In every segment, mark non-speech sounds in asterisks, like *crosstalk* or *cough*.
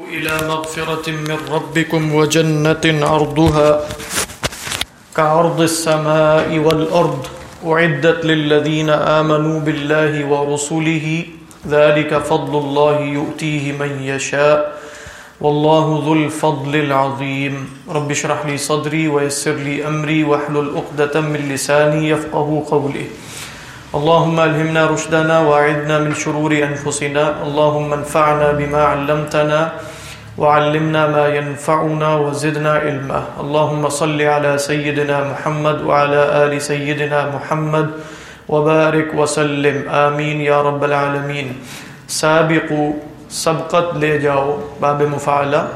إلى مغفرة من ربكم وجنة عرضها كعرض السماء والأرض أعدت للذين آمنوا بالله ورسله ذلك فضل الله يؤتيه من يشاء والله ذو الفضل العظيم رب اشرح لي صدري ويسر لي أمري واحلل عقدة من لساني يفقه قولي اللهم ألهمنا رشدنا وأعذنا من شرور أنفسنا. اللهم انفعنا بما علمتنا وعلمنا ما ينفعنا وزدنا علما. اللهم صل على سيدنا محمد وعلى آل سيدنا محمد وبارك وسلم. آمين يا رب العالمين. سابقوا سبقت لے جاؤ، باب مفعلہ.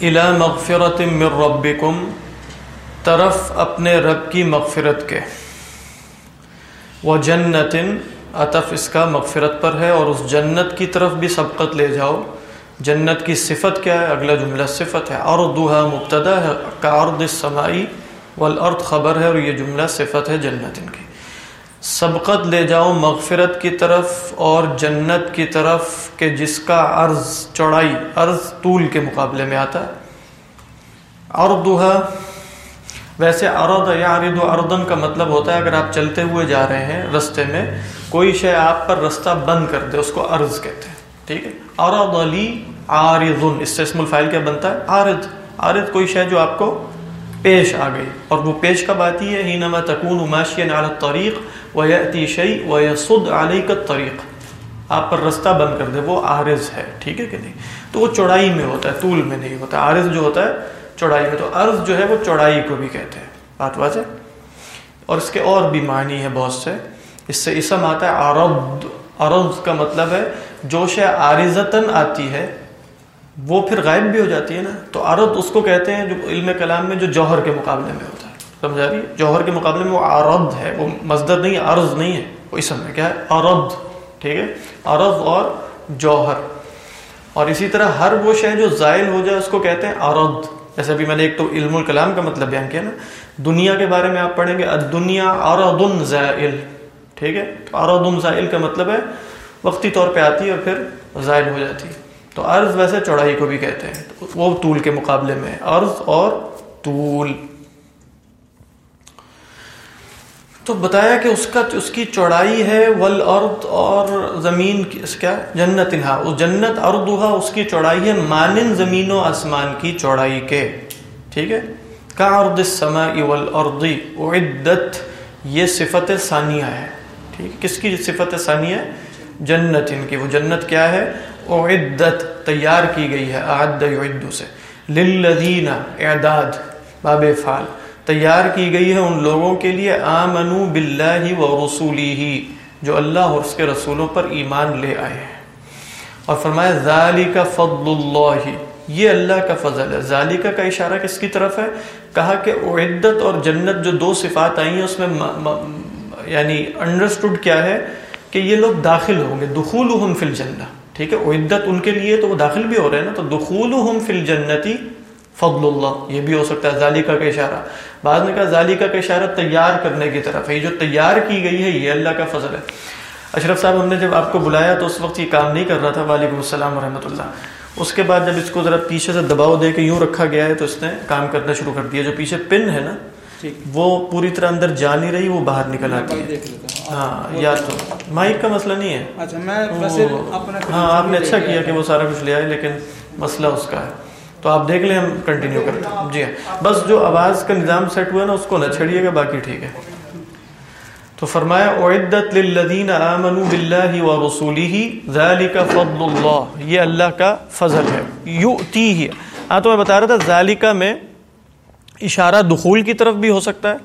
الى مغفرت من ربکم طرف اپنے رب کی مغفرت کے۔ وہ جنت عطف اس کا مغفرت پر ہے اور اس جنت کی طرف بھی سبقت لے جاؤ۔ جنت کی صفت کیا ہے؟ اگلا جملہ صفت ہے۔ اردوہا مبتدا ہے کا ارد سمائی والارض خبر ہے اور یہ جملہ صفت ہے جنت ان کی۔ سبقت لے جاؤ مغفرت کی طرف اور جنت کی طرف کہ جس کا عرض چوڑائی، عرض طول کے مقابلے میں آتا ہے۔ اردوہا ویسے ارد یا عرد و اردن کا مطلب ہوتا ہے اگر آپ چلتے ہوئے جا رہے ہیں رستے میں، کوئی شے آپ پر رستہ بند کر دے، اس کو عرض کہتے ہیں، ٹھیک ہے؟ ارد علی عارضن، اس سے اسم الفائل کیا بنتا ہے؟ عارض عارض کوئی شے جو آپ کو پیش آ گئی، اور وہ پیش کب آتی ہے؟ ہینما تکون ماشین علی الطریق و یأتی شیء و یصد علیک الطریق۔ آپ پر رستہ بند کر دے، وہ عارض ہے، ٹھیک ہے کہ نہیں؟ تو وہ چوڑائی میں ہوتا ہے، طول میں نہیں ہوتا، عارض جو ہوتا ہے چوڑائی میں تو عرض جو ہے وہ چوڑائی کو بھی کہتے ہیں۔ بات واضح؟ اور اس کے اور بھی معنی ہے بہت سے۔ اس سے اسم آتا ہے عرض۔ عرض کا مطلب ہے جو شے عارضتاً آتی ہے۔ وہ پھر غائب بھی ہو جاتی ہے نا۔ تو عرض اس کو کہتے ہیں جو علم کلام میں جو جوہر کے مقابلے میں ہوتا ہے۔ سمجھا رہی؟ ہے جوہر کے مقابلے میں وہ عرض ہے، وہ مصدر نہیں ہے، عرض نہیں ہے۔ وہ اسم ہے۔ کیا ہے؟ عرض۔ ٹھیک ہے؟ عرض اور جوہر۔ اور اسی طرح ہر وہ شے جو زائل ہو جائے اس کو کہتے ہیں عرض۔ جیسے ابھی میں نے ایک تو علم الکلام کا مطلب بیان کیا نا، دنیا کے بارے میں آپ پڑھیں گے دنیا عرض زائل، ٹھیک ہے؟ تو عرض زائل کا مطلب ہے، وقتی طور پہ آتی ہے اور پھر زائل ہو جاتی ہے۔ تو عرض ویسے چوڑائی کو بھی کہتے ہیں، وہ طول کے مقابلے میں عرض اور طول۔ تو بتایا کہ اس کا اس کی چوڑائی ہے ول ارد اور زمین کی کیا? جنت انہا اس جنت اردوہا، اس کی چوڑائی ہے مانن زمین و آسمان کی چوڑائی کے. ٹھیک ہے؟ کا ارد السماء والارض اعدت. یہ صفت ثانیہ ہے. ٹھیک کس کی صفت ثانیہ؟ جنت ان کی. وہ جنت کیا ہے؟ اعدت، تیار کی گئی ہے. اعد یعد سے. للذین اعداد، باب فعل. تیار کی گئی ہے ان لوگوں کے لیے آمنو باللہ و رسولی ہی جو اللہ اور اس کے رسولوں پر ایمان لے آئے ہیں۔ اور فرمایا، ذالک فضل اللہ، یہ اللہ کا فضل ہے۔ ذالکہ کا اشارہ کس کی طرف ہے؟ کہا کہ اعدت اور جنت جو دو صفات آئی ہیں، اس میں یعنی انڈرسٹوڈ کیا ہے کہ یہ لوگ داخل ہوں گے۔ دخولہم فی الجنہ۔ ٹھیک ہے، اعدت ان کے لیے تو وہ داخل بھی ہو رہے ہیں نا، تو دخولہم فی الجنتی فضل اللہ یہ بھی ہو سکتا ہے ذالکہ کا اشارہ۔ بعض نے کہا ذالکہ کا اشارہ تیار کرنے کی طرف۔ ہے یہ جو تیار کی گئی ہے یہ اللہ کا فضل ہے۔ اشرف صاحب ہم نے جب آپ کو بلایا تو اس وقت یہ کام نہیں کر رہا تھا وعلیکم السلام ورحمۃ اللہ۔ اس کے بعد جب اس کو ذرا پیچھے سے دباؤ دے کے یوں رکھا گیا ہے تو اس نے کام کرنا شروع کر دیا۔ جو پیچھے پن ہے نا وہ پوری طرح اندر جا نہیں رہی وہ باہر نکل آتی ہے۔ ہاں یا تو۔ مائک کا مسئلہ نہیں ہے۔ ہاں آپ نے اچھا کیا کہ وہ سارا کچھ لے آئے لیکن مسئلہ اس کا ہے۔ تو آپ دیکھ لیں ہم کنٹینیو کرتے ہیں جی ہاں۔ بس جو آواز کا نظام سیٹ ہوا ہے نا، اس کو نہ چھڑیے گا، باقی ٹھیک ہے۔ تو فرمایا، اعدت للذین آمنوا باللہ ورسولہ ذالک فضل اللہ یہ اللہ کا فضل ہے۔ یؤتیہ ہاں تو میں بتا رہا تھا ذالکہ میں اشارہ دخول کی طرف بھی ہو سکتا ہے،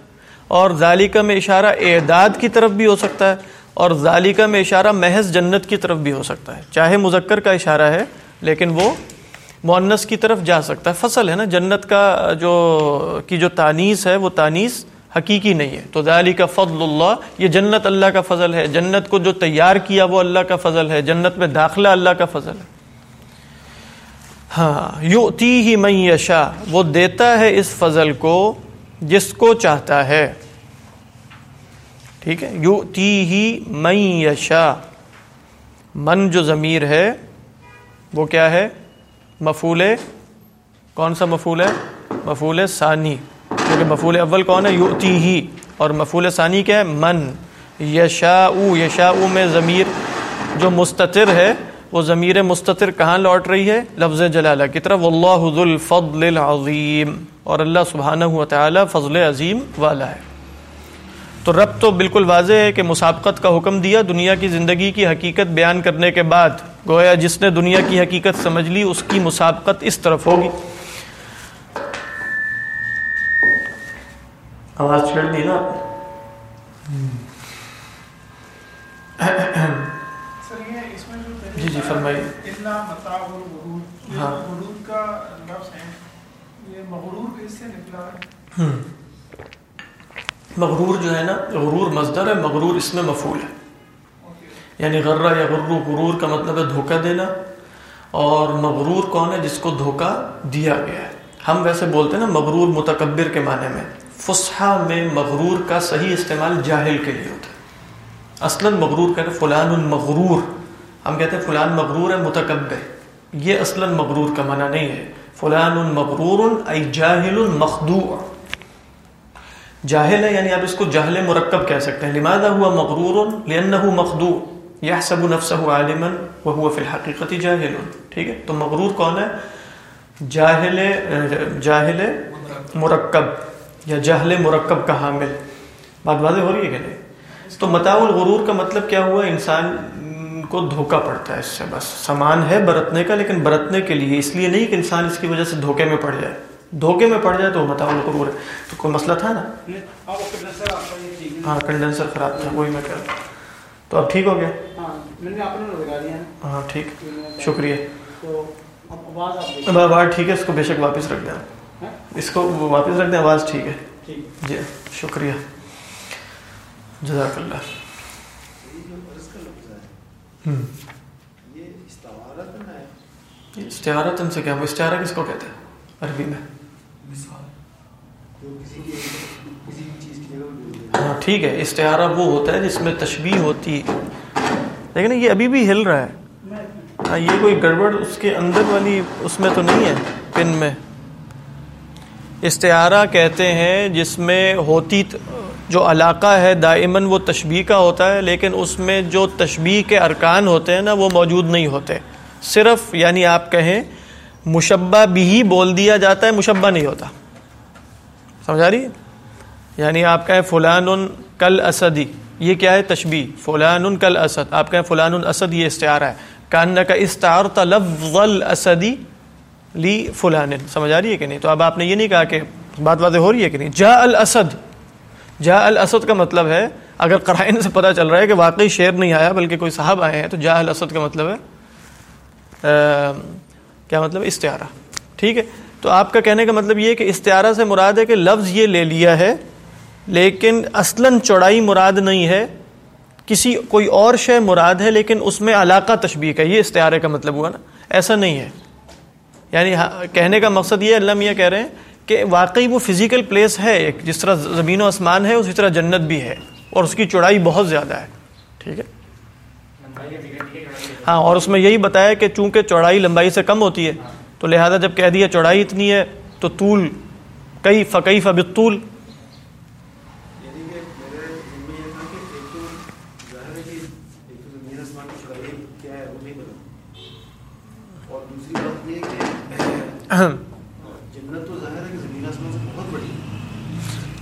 اور ذالکہ میں اشارہ اعداد کی طرف بھی ہو سکتا ہے، اور ذالکہ میں اشارہ محض جنت کی طرف بھی ہو سکتا ہے۔ چاہے مذکر کا اشارہ ہے، لیکن وہ مونس کی طرف جا سکتا ہے۔ فصل ہے نا، جنت کا جو، کی جو تانیس ہے، وہ تانیس حقیقی نہیں ہے۔ تو ذالی کا فضل اللہ، یہ جنت اللہ کا فضل ہے۔ جنت کو جو تیار کیا، وہ اللہ کا فضل ہے۔ جنت میں داخلہ اللہ کا فضل ہے۔ ہاں یوتی ہی میں یشا وہ دیتا ہے اس فضل کو جس کو چاہتا ہے۔ ٹھیک ہے؟ یوتی ہی میں یشا من جو ضمیر ہے، وہ کیا ہے؟ مفول کون سا مفول ہے؟ مفول ثانی۔ کیونکہ مفول اول کون ہے؟ یوتی ہی۔ اور مفول ثانی کیا ہے؟ من۔ یشا یشا میں ضمیر جو مستطر ہے، وہ ضمیر مستطر کہاں لوٹ رہی ہے؟ لفظ جلالہ کی طرف۔ اللہ ذو الفضل العظیم۔ اور اللہ سبحانہ و تعالی فضل عظیم والا ہے۔ تو رب تو بالکل واضح ہے کہ مسابقت کا حکم دیا دنیا کی زندگی کی حقیقت بیان کرنے کے بعد گویا جس نے دنیا کی حقیقت سمجھ لی اس کی مسابقت اس طرف ہوگی۔ آواز چھڑ دی نا؟ جی جی فرمائیے۔ ہاں۔ مغرور مغرور جو ہے نا، غرور مزدر ہے، مغرور اس میں مفول ہے۔ یعنی غرہ یا غرو غرور کا مطلب ہے دھوکہ دینا۔ اور مغرور کون ہے؟ جس کو دھوکہ دیا گیا ہے۔ ہم ویسے بولتے ہیں نا مغرور متکبر کے معنی میں۔ فسحہ میں مغرور کا صحیح استعمال جاہل کے لیے ہوتا ہے۔ اصلا مغرور کہتے ہیں فلان المغرور ہم کہتے ہیں فلان مغرور ہے، متکبر۔ یہ اصلا مغرور کا معنی نہیں ہے۔ فلان مغرور، ای جاہل مخدوع۔ جاہل ہے یعنی آپ اس کو جاہل مرکب کہہ سکتے ہیں۔ لماذا ہوا مغرور لانه مخدوع يحسب نفسه عالما وهو في الحقيقه جاهل ٹھیک ہے؟ تو مغرور کون ہے؟ جاہل جاہل مرکب، یا جہل مرکب کا حامل۔ بات واضح ہو رہی ہے کہ نہیں؟ تو متاع الغرور کا مطلب کیا ہوا؟ انسان کو دھوکا پڑتا ہے اس سے، بس۔ سامان ہے برتنے کا، لیکن برتنے کے لیے، اس لیے نہیں کہ انسان اس کی وجہ سے دھوکے میں پڑ جائے۔ دھوکے میں پڑ جائے تو وہ متاع الغرور ہے تو کوئی مسئلہ تھا نا؟ ہاں کنڈینسر خراب تھا وہی میں کہہ رہا تو اب ٹھیک ہو گیا؟ ہاں ٹھیک۔ شکریہ۔ اب آواز ٹھیک ہے اس کو بے شک واپس رکھ دیں اس کو واپس رکھ دیں آواز ٹھیک ہے۔ جی شکریہ۔ جزاک اللہ۔ استعارتن سے کیا؟ وہ استعارہ کس کو کہتے ہیں؟ عربی میں۔ ہاں ٹھیک ہے، استعارہ وہ ہوتا ہے جس میں تشبیح ہوتی ہے۔ لیکن یہ ابھی بھی ہل رہا ہے۔ ہاں یہ کوئی گڑبڑ اس کے اندر والی، اس میں تو نہیں ہے، پن میں۔ استعارہ کہتے ہیں جس میں ہوتی جو علاقہ ہے دائمن وہ تشبیح کا ہوتا ہے، لیکن اس میں جو تشبیح کے ارکان ہوتے ہیں نا، وہ موجود نہیں ہوتے۔ صرف یعنی آپ کہیں مشبہ بھی بول دیا جاتا ہے، مشبہ نہیں ہوتا۔ سمجھا رہی؟ یعنی آپ کہیں فلان کل اسدی یہ کیا ہے؟ تشبیح فلان کل اسد آپ کہیں فلان الاسد یہ استعارہ ہے۔ کان کا استعار لفظ الاسدی لی فلان سمجھ آ رہی ہے کہ نہیں؟ تو اب آپ نے یہ نہیں کہا کہ بات واضح ہو رہی ہے کہ نہیں؟ جا الاسد۔ جا الاسد کا مطلب ہے، اگر قرائن سے پتہ چل رہا ہے کہ واقعی شعر نہیں آیا بلکہ کوئی صاحب آئے ہیں، تو جا الاسد کا مطلب ہے۔ کیا مطلب استعارہ؟ ٹھیک ہے؟ تو آپ کا کہنے کا مطلب یہ کہ استعارہ سے مراد ہے کہ لفظ یہ لے لیا ہے، لیکن اصلاً چوڑائی مراد نہیں ہے، کسی کوئی اور شے مراد ہے، لیکن اس میں علاقہ تشبیح کا یہ استعارے کا مطلب ہوا نا۔ ایسا نہیں ہے۔ یعنی ہاں، کہنے کا مقصد یہ اللہ میاں کہہ رہے ہیں کہ واقعی وہ فزیکل پلیس ہے ایک، جس طرح زمین و آسمان ہے، اسی طرح جنت بھی ہے اور اس کی چوڑائی بہت زیادہ ہے۔ ٹھیک ہے؟ ہاں اور اس میں یہی بتایا کہ چونکہ چوڑائی لمبائی سے کم ہوتی ہے، تو لہذا جب کہہ دیا چوڑائی اتنی ہے، تو طول کئی فقی فبطول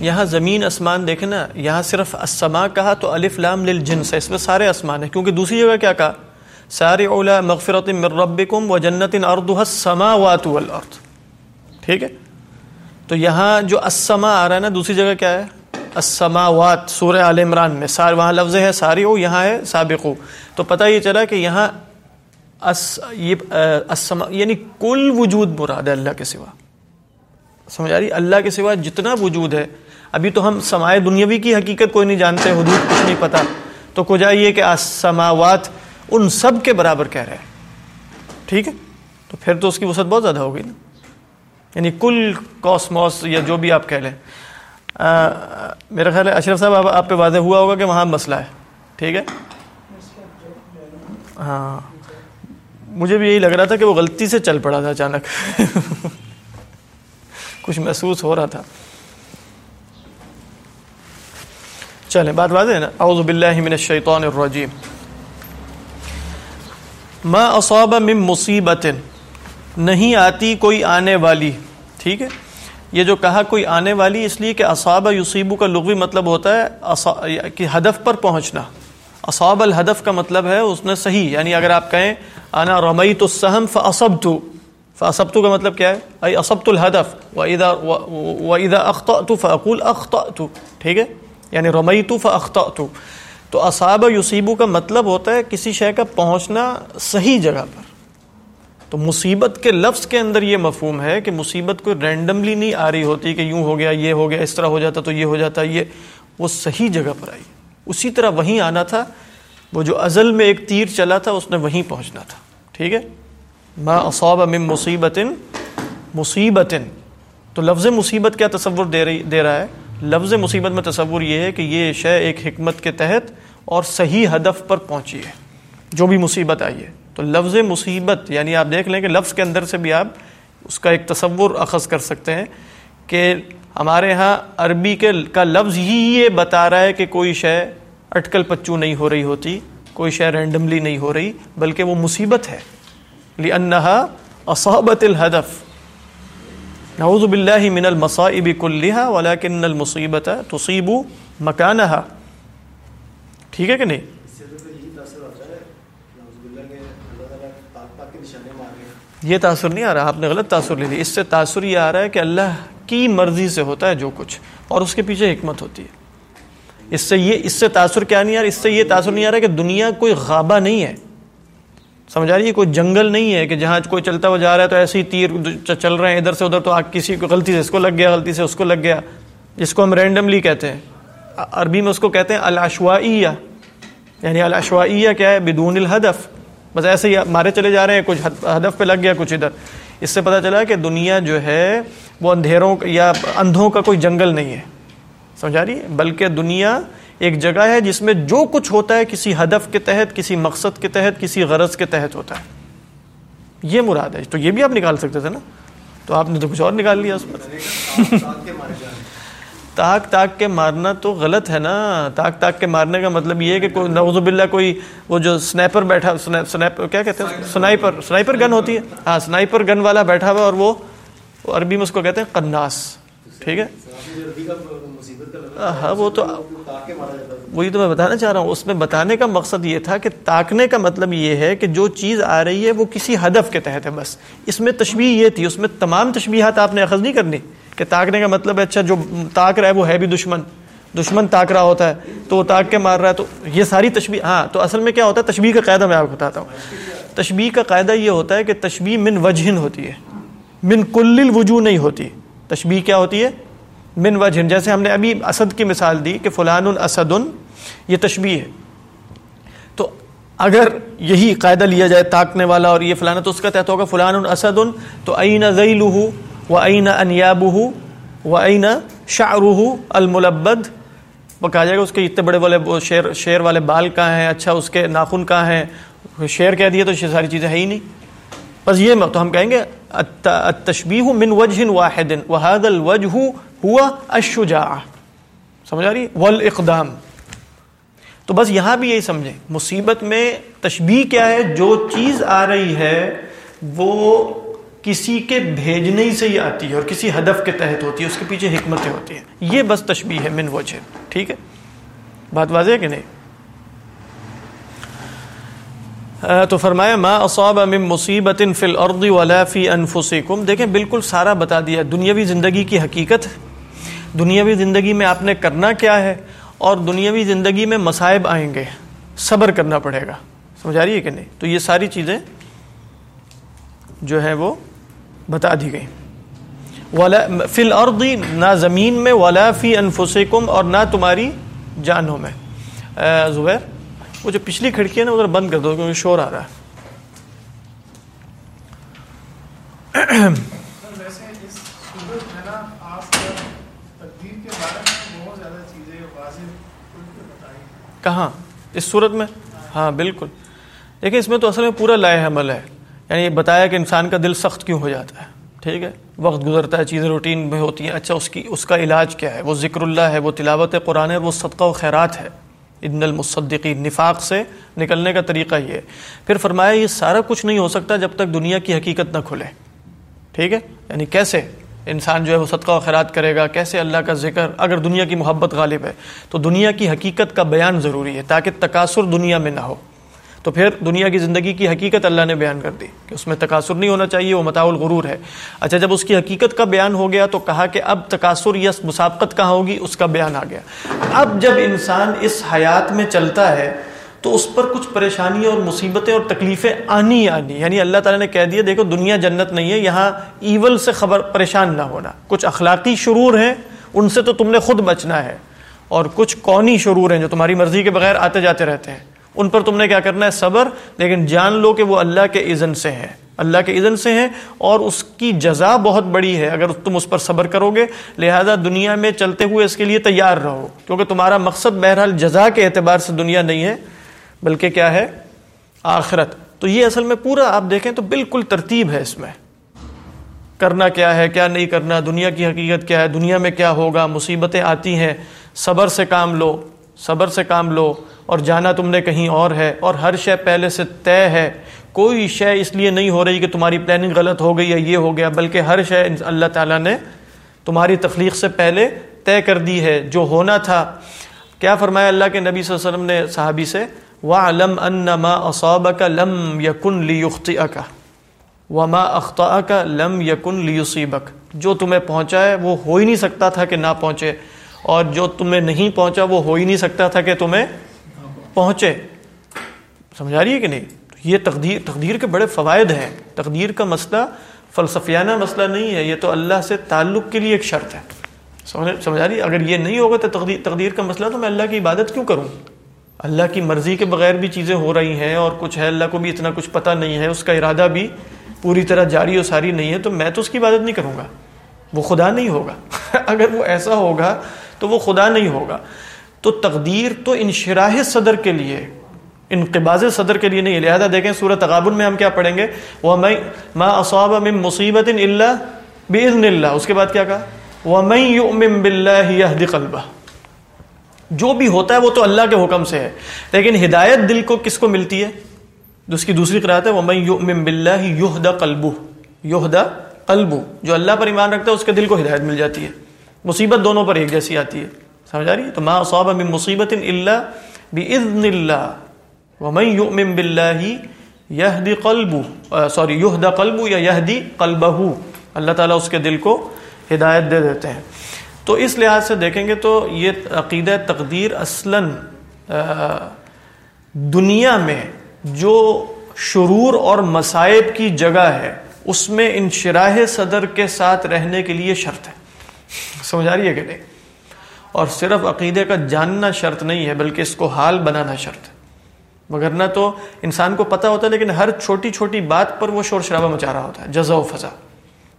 یہاں زمین اسمان دیکھیں نا، یہاں صرف اسما کہا تو الف لام للجنس ہے، اس میں سارے اسمان ہیں۔ کیونکہ دوسری جگہ کیا کہا؟ سارے اولا مغفرت من ربکم و جنت اردها السماوات والارض۔ ٹھیک ہے؟ تو یہاں جو اسما آ رہا ہے نا، دوسری جگہ کیا ہے؟ السماوات، سورہ آل عمران میں۔ سار، وہاں لفظ ہے ساری او، یہاں ہے سابقو تو پتہ یہ چلا کہ یہاں اس، یہ اسما یعنی کل وجود مراد ہے اللہ کے سوا۔ سمجھ آ رہی؟ اللہ کے سوا جتنا وجود ہے ابھی تو ہم سمائے دنیاوی کی حقیقت کوئی نہیں جانتے، حدود کچھ نہیں پتا۔ تو کو جائیے کہ سماوات ان سب کے برابر کہہ رہے ہیں۔ ٹھیک ہے؟ تو پھر تو اس کی وسعت بہت زیادہ ہوگی نا۔ یعنی کل کاسموس یا جو بھی آپ کہہ لیں۔ میرا خیال ہے اشرف صاحب آپ پہ واضح ہوا ہوگا کہ وہاں مسئلہ ہے۔ ٹھیک ہے؟ ہاں۔ مجھے بھی یہی لگ رہا تھا کہ وہ غلطی سے چل پڑا تھا اچانک۔ *laughs* کچھ محسوس ہو رہا تھا۔ چلیں بات واضح ہے نا؟ اعوذ باللہ من الشیطان الرجیم. ما اصاب من مصیبت نہیں آتی کوئی آنے والی، ٹھیک ہے؟ یہ جو کہا کوئی آنے والی، اس لیے کہ اصاب یصیبو کا لغوی مطلب ہوتا ہے کہ ہدف پر پہنچنا۔ اصاب الہدف کا مطلب ہے اس نے صحیح یعنی اگر آپ کہیں، انا رمیت السہم فاصبت فاصبت کا مطلب کیا ہے؟ ای اصبت الہدف واذا واذا اخطأت فاقول اخطأت۔ ٹھیک ہے؟ یعنی رمیت فاخطأت تو اصاب یصیبو کا مطلب ہوتا ہے کسی شے کا پہنچنا صحیح جگہ پر۔ تو مصیبت کے لفظ کے اندر یہ مفہوم ہے کہ مصیبت کوئی رینڈملی نہیں آ رہی ہوتی کہ یوں ہو گیا، یہ ہو گیا، اس طرح ہو جاتا تو یہ ہو جاتا، یہ وہ صحیح جگہ پر آئی۔ اسی طرح وہیں آنا تھا، وہ جو ازل میں ایک تیر چلا تھا، اس نے وہیں پہنچنا تھا۔ ٹھیک ہے؟ ما اصاب من مصیبت مصیبت تو لفظ مصیبت کیا تصور دے رہی، دے رہا ہے؟ لفظ مصیبت میں تصور یہ ہے کہ یہ شے ایک حکمت کے تحت اور صحیح ہدف پر پہنچی ہے۔ جو بھی مصیبت آئی ہے۔ تو لفظ مصیبت یعنی آپ دیکھ لیں کہ لفظ کے اندر سے بھی آپ اس کا ایک تصور اخذ کر سکتے ہیں کہ ہمارے ہاں عربی کے کا لفظ ہی یہ بتا رہا ہے کہ کوئی شے اٹکل پچو نہیں ہو رہی ہوتی، کوئی شے رینڈملی نہیں ہو رہی، بلکہ وہ مصیبت ہے۔ لِأَنَّهَا أَصَابَتِ الْهَدَفِ۔ نعوذ باللہ من المصائب كلها ولكن المصیبت تصیب مکانها ٹھیک ہے کہ نہیں؟ یہ تاثر نہیں آ رہا، آپ نے غلط تاثر لے لی۔ اس سے تاثر یہ آ رہا ہے کہ اللہ کی مرضی سے ہوتا ہے جو کچھ، اور اس کے پیچھے حکمت ہوتی ہے۔ اس سے یہ، اس سے تاثر کیا نہیں آ رہا؟ اس سے یہ تاثر نہیں آ رہا کہ دنیا کوئی غابہ نہیں ہے۔ سمجھ آ رہی ہے؟ کوئی جنگل نہیں ہے کہ جہاں کوئی چلتا ہوا جا رہا ہے تو ایسے ہی تیر چل رہے ہیں ادھر سے ادھر تو آگ کسی کو غلطی سے اس کو لگ گیا، غلطی سے اس کو لگ گیا۔ جس کو ہم رینڈملی کہتے ہیں۔ عربی میں اس کو کہتے ہیں الاشوائیہ یعنی الاشوائیہ کیا ہے؟ بدون الہدف۔ بس ایسے ہی مارے چلے جا رہے ہیں، کچھ ہدف پہ لگ گیا، کچھ ادھر۔ اس سے پتہ چلا کہ دنیا جو ہے، وہ اندھیروں یا اندھوں کا کوئی جنگل نہیں ہے۔ سمجھا رہی ہے؟ بلکہ دنیا ایک جگہ ہے جس میں جو کچھ ہوتا ہے کسی ہدف کے تحت، کسی مقصد کے تحت، کسی غرض کے تحت ہوتا ہے۔ یہ مراد ہے۔ تو یہ بھی آپ نکال سکتے تھے نا؟ تو آپ نے تو کچھ اور نکال لیا اس پر۔ *laughs* تاک تاک کے مارنا تو غلط ہے نا۔ تاک تاک کے مارنے کا مطلب یہ ہے کہ کوئی نوز باللہ، کوئی وہ جو سنیپر بیٹھا سنیپر، کیا کہتے ہیں؟ سنائپر سنائپر گن ہوتی ہے۔ ہاں سنائپر گن والا بیٹھا ہوا اور وہ عربی میں اس کو کہتے ہیں قناس۔ ٹھیک ہے؟ ہاں وہ تو وہی تو میں بتانا چاہ رہا ہوں، اس میں بتانے کا مقصد یہ تھا کہ تاکنے کا مطلب یہ ہے کہ جو چیز آ رہی ہے وہ کسی ہدف کے تحت ہے بس۔ اس میں تشبیح یہ تھی، اس میں تمام تشبیہات آپ نے اخذ نہیں کرنی کہ تاکنے کا مطلب ہے اچھا جو تاک رہا ہے وہ ہے بھی دشمن دشمن تاک رہا ہوتا ہے، تو وہ تاک کے مار رہا ہے، تو یہ ساری تشبیح ہاں تو اصل میں کیا ہوتا ہے؟ تشبیح کا قاعدہ میں آپ کو بتاتا ہوں۔ تشبیح کا قاعدہ یہ ہوتا ہے کہ تشبیح من وجہن ہوتی ہے، من کل الوجوہ نہیں ہوتی۔ تشبیح کیا ہوتی ہے؟ من وجہن جیسے ہم نے ابھی اسد کی مثال دی کہ فلان اسد یہ تشبیح ہے۔ تو اگر یہی قاعدہ لیا جائے تاکنے والا اور یہ فلانا، تو اس کا تحت ہوگا فلان اسد تو این ذیلہ و این انیابہ و این شعرہ الملبد۔ وہ کہا جائے گا اس کے اتنے بڑے والے شیر شیر والے بال کہاں ہیں؟ اچھا اس کے ناخن کہاں ہیں؟ شیر کہہ دیا تو یہ ساری چیزیں ہیں ہی نہیں۔ بس یہ تو ہم کہیں گے التشبیح من وجہ واحد، وهذا الوجہ ہوا الشجاع سمجھ آ رہی والاقدام۔ تو بس یہاں بھی یہی سمجھیں، مصیبت میں تشبیح کیا ہے، جو چیز آ رہی ہے، وہ کسی کے بھیجنے ہی سے ہی آتی ہے اور کسی ہدف کے تحت ہوتی ہے، اس کے پیچھے حکمتیں ہوتی ہیں۔ یہ بس تشبیح ہے، من وجہ۔ ٹھیک ہے؟ بات واضح ہے کہ نہیں؟ تو فرمایا، ما اصاب من مصیبت فی الارض ولا فی انفسکم. دیکھیں، بالکل سارا بتا دیا دنیاوی زندگی کی حقیقت دنیاوی زندگی میں آپ نے کرنا کیا ہے اور دنیاوی زندگی میں مصائب آئیں گے۔ صبر کرنا پڑے گا۔ سمجھا رہی ہے کہ نہیں؟ تو یہ ساری چیزیں جو ہیں وہ بتا دی گئی ولا، فی الارض، نہ زمین میں، ولا فی انفسکم اور نہ تمہاری جانوں میں۔ زبیر وہ جو پچھلی کھڑکی ہے نا ادھر بند کر دو کیونکہ شور آ رہا ہے۔ کہاں؟ اس صورت میں؟ ہاں بالکل۔ دیکھیں اس میں تو اصل میں پورا لائے عمل ہے۔ یعنی بتایا کہ انسان کا دل سخت کیوں ہو جاتا ہے ٹھیک ہے؟ وقت گزرتا ہے چیزیں روٹین میں ہوتی ہیں۔ اچھا اس کی اس کا علاج کیا ہے؟ وہ ذکر اللہ ہے وہ تلاوت قرآن ہے وہ صدقہ و خیرات ہے۔ ادن المصدقی نفاق سے نکلنے کا طریقہ یہ ہے۔ پھر فرمایا، یہ سارا کچھ نہیں ہو سکتا جب تک دنیا کی حقیقت نہ کھلے۔ ٹھیک ہے؟ یعنی کیسے انسان جو ہے وہ صدقہ و خیرات کرے گا؟ کیسے اللہ کا ذکر، اگر دنیا کی محبت غالب ہے، تو دنیا کی حقیقت کا بیان ضروری ہے تاکہ تقاصر دنیا میں نہ ہو۔ تو پھر دنیا کی زندگی کی حقیقت اللہ نے بیان کر دی کہ اس میں تقاصر نہیں ہونا چاہیے، وہ متاع الغرور ہے۔ اچھا جب اس کی حقیقت کا بیان ہو گیا تو کہا کہ اب تقاصر یا مسابقت کہاں ہوگی؟ اس کا بیان آ گیا۔ اب جب انسان اس حیات میں چلتا ہے تو اس پر کچھ پریشانیاں اور مصیبتیں اور تکلیفیں آنی آنی۔ یعنی اللہ تعالیٰ نے کہہ دیا، دیکھو دنیا جنت نہیں ہے، یہاں ایول سے خبر پریشان نہ ہونا۔ کچھ اخلاقی شرور ہیں، ان سے تو تم نے خود بچنا ہے۔ اور کچھ قونی شرور ہیں جو تمہاری مرضی کے بغیر آتے جاتے رہتے ہیں۔ ان پر تم نے کیا کرنا ہے؟ صبر. لیکن جان لو کہ وہ اللہ کے اذن سے ہے اللہ کے اذن سے ہیں اور اس کی جزا بہت بڑی ہے اگر تم اس پر صبر کرو گے. لہذا دنیا میں چلتے ہوئے اس کے لیے تیار رہو. کیونکہ تمہارا مقصد بہرحال جزا کے اعتبار سے دنیا نہیں ہے، بلکہ کیا ہے؟ آخرت. تو یہ اصل میں پورا آپ دیکھیں تو بالکل ترتیب ہے اس میں. کرنا کیا ہے، کیا نہیں کرنا، دنیا کی حقیقت کیا ہے، دنیا میں کیا ہوگا، مصیبتیں آتی ہیں. صبر سے کام لو، صبر سے کام لو. اور جانا تم نے کہیں اور ہے اور ہر شے پہلے سے طے ہے۔ کوئی شے اس لیے نہیں ہو رہی کہ تمہاری پلاننگ غلط ہو گئی یا یہ ہو گیا، بلکہ ہر شے اللہ تعالیٰ نے تمہاری تخلیق سے پہلے طے کر دی ہے۔ جو ہونا تھا۔ کیا فرمایا اللہ کے نبی صلی اللہ علیہ وسلم نے صحابی سے؟ وَعْلَمْ أَنَّ مَا أَصَابَكَ لَمْ يَكُنْ لِيُخْطِئَكَ۔ وَمَا أَخْطَأَكَ لَمْ يَكُنْ لِيُصِيبَكَ۔ جو تمہیں پہنچا ہے وہ ہو ہی نہیں سکتا تھا کہ نہ پہنچے۔ اور جو تمہیں نہیں پہنچا وہ ہو ہی نہیں سکتا تھا کہ تمہیں پہنچے۔ سمجھا رہی ہے کہ نہیں؟ یہ تقدیر تقدیر کے بڑے فوائد ہیں۔ تقدیر کا مسئلہ فلسفیانہ مسئلہ نہیں ہے، یہ تو اللہ سے تعلق کے لیے ایک شرط ہے۔ سمجھا رہی اگر یہ نہیں ہوگا تو تقدیر تقدیر کا مسئلہ تو میں اللہ کی عبادت کیوں کروں؟ اللہ کی مرضی کے بغیر بھی چیزیں ہو رہی ہیں اور کچھ ہے، اللہ کو بھی اتنا کچھ پتہ نہیں ہے، اس کا ارادہ بھی پوری طرح جاری و ساری نہیں ہے، تو میں تو اس کی عبادت نہیں کروں گا۔ وہ خدا نہیں ہوگا۔ *laughs* اگر وہ ایسا ہوگا تو وہ خدا نہیں ہوگا۔ تو تقدیر تو انشراح صدر کے لیے انقباز صدر کے لیے نہیں، لہٰذا دیکھیں سورت تغابن میں ہم کیا پڑھیں گے؟ وہ ما اصاب من مصیبت اللہ باذن اللہ اس کے بعد کیا کہا؟ وَمَن جو بھی ہوتا ہے وہ تو اللہ کے حکم سے ہے، لیکن ہدایت دل کو کس کو ملتی ہے؟ جو اس کی دوسری قرآت ہے، وَمَن يُؤْمِن بِاللَّهِ يُهْدَ قَلْبُهُ۔ يُهْدَ قَلْبُهُ۔ جو اللہ پر ایمان رکھتا ہے، اس کے دل کو ہدایت مل جاتی ہے۔ مصیبت دونوں پر ایک جیسی آتی ہے۔ سمجھ آ رہی ہے؟ تو ما اصاب من مصیبت الا باذن اللہ. ومن يؤمن بالله يهدي قلبه سوری يهدى قلبه یا يهدي قلبه اللہ تعالیٰ اس کے دل کو ہدایت دے دیتے ہیں. تو اس لحاظ سے دیکھیں گے تو یہ عقیدہ تقدیر اصلا دنیا میں جو شرور اور مصائب کی جگہ ہے، اس میں انشراح صدر کے ساتھ رہنے کے لیے شرط ہے. سمجھ آ رہی ہے کہ نہیں؟ اور صرف عقیدے کا جاننا شرط نہیں ہے، بلکہ اس کو حال بنانا شرط ہے۔ مگر نہ تو انسان کو پتہ ہوتا ہے، لیکن ہر چھوٹی چھوٹی بات پر وہ شور شرابہ مچا رہا ہوتا ہے، جزا و فضا۔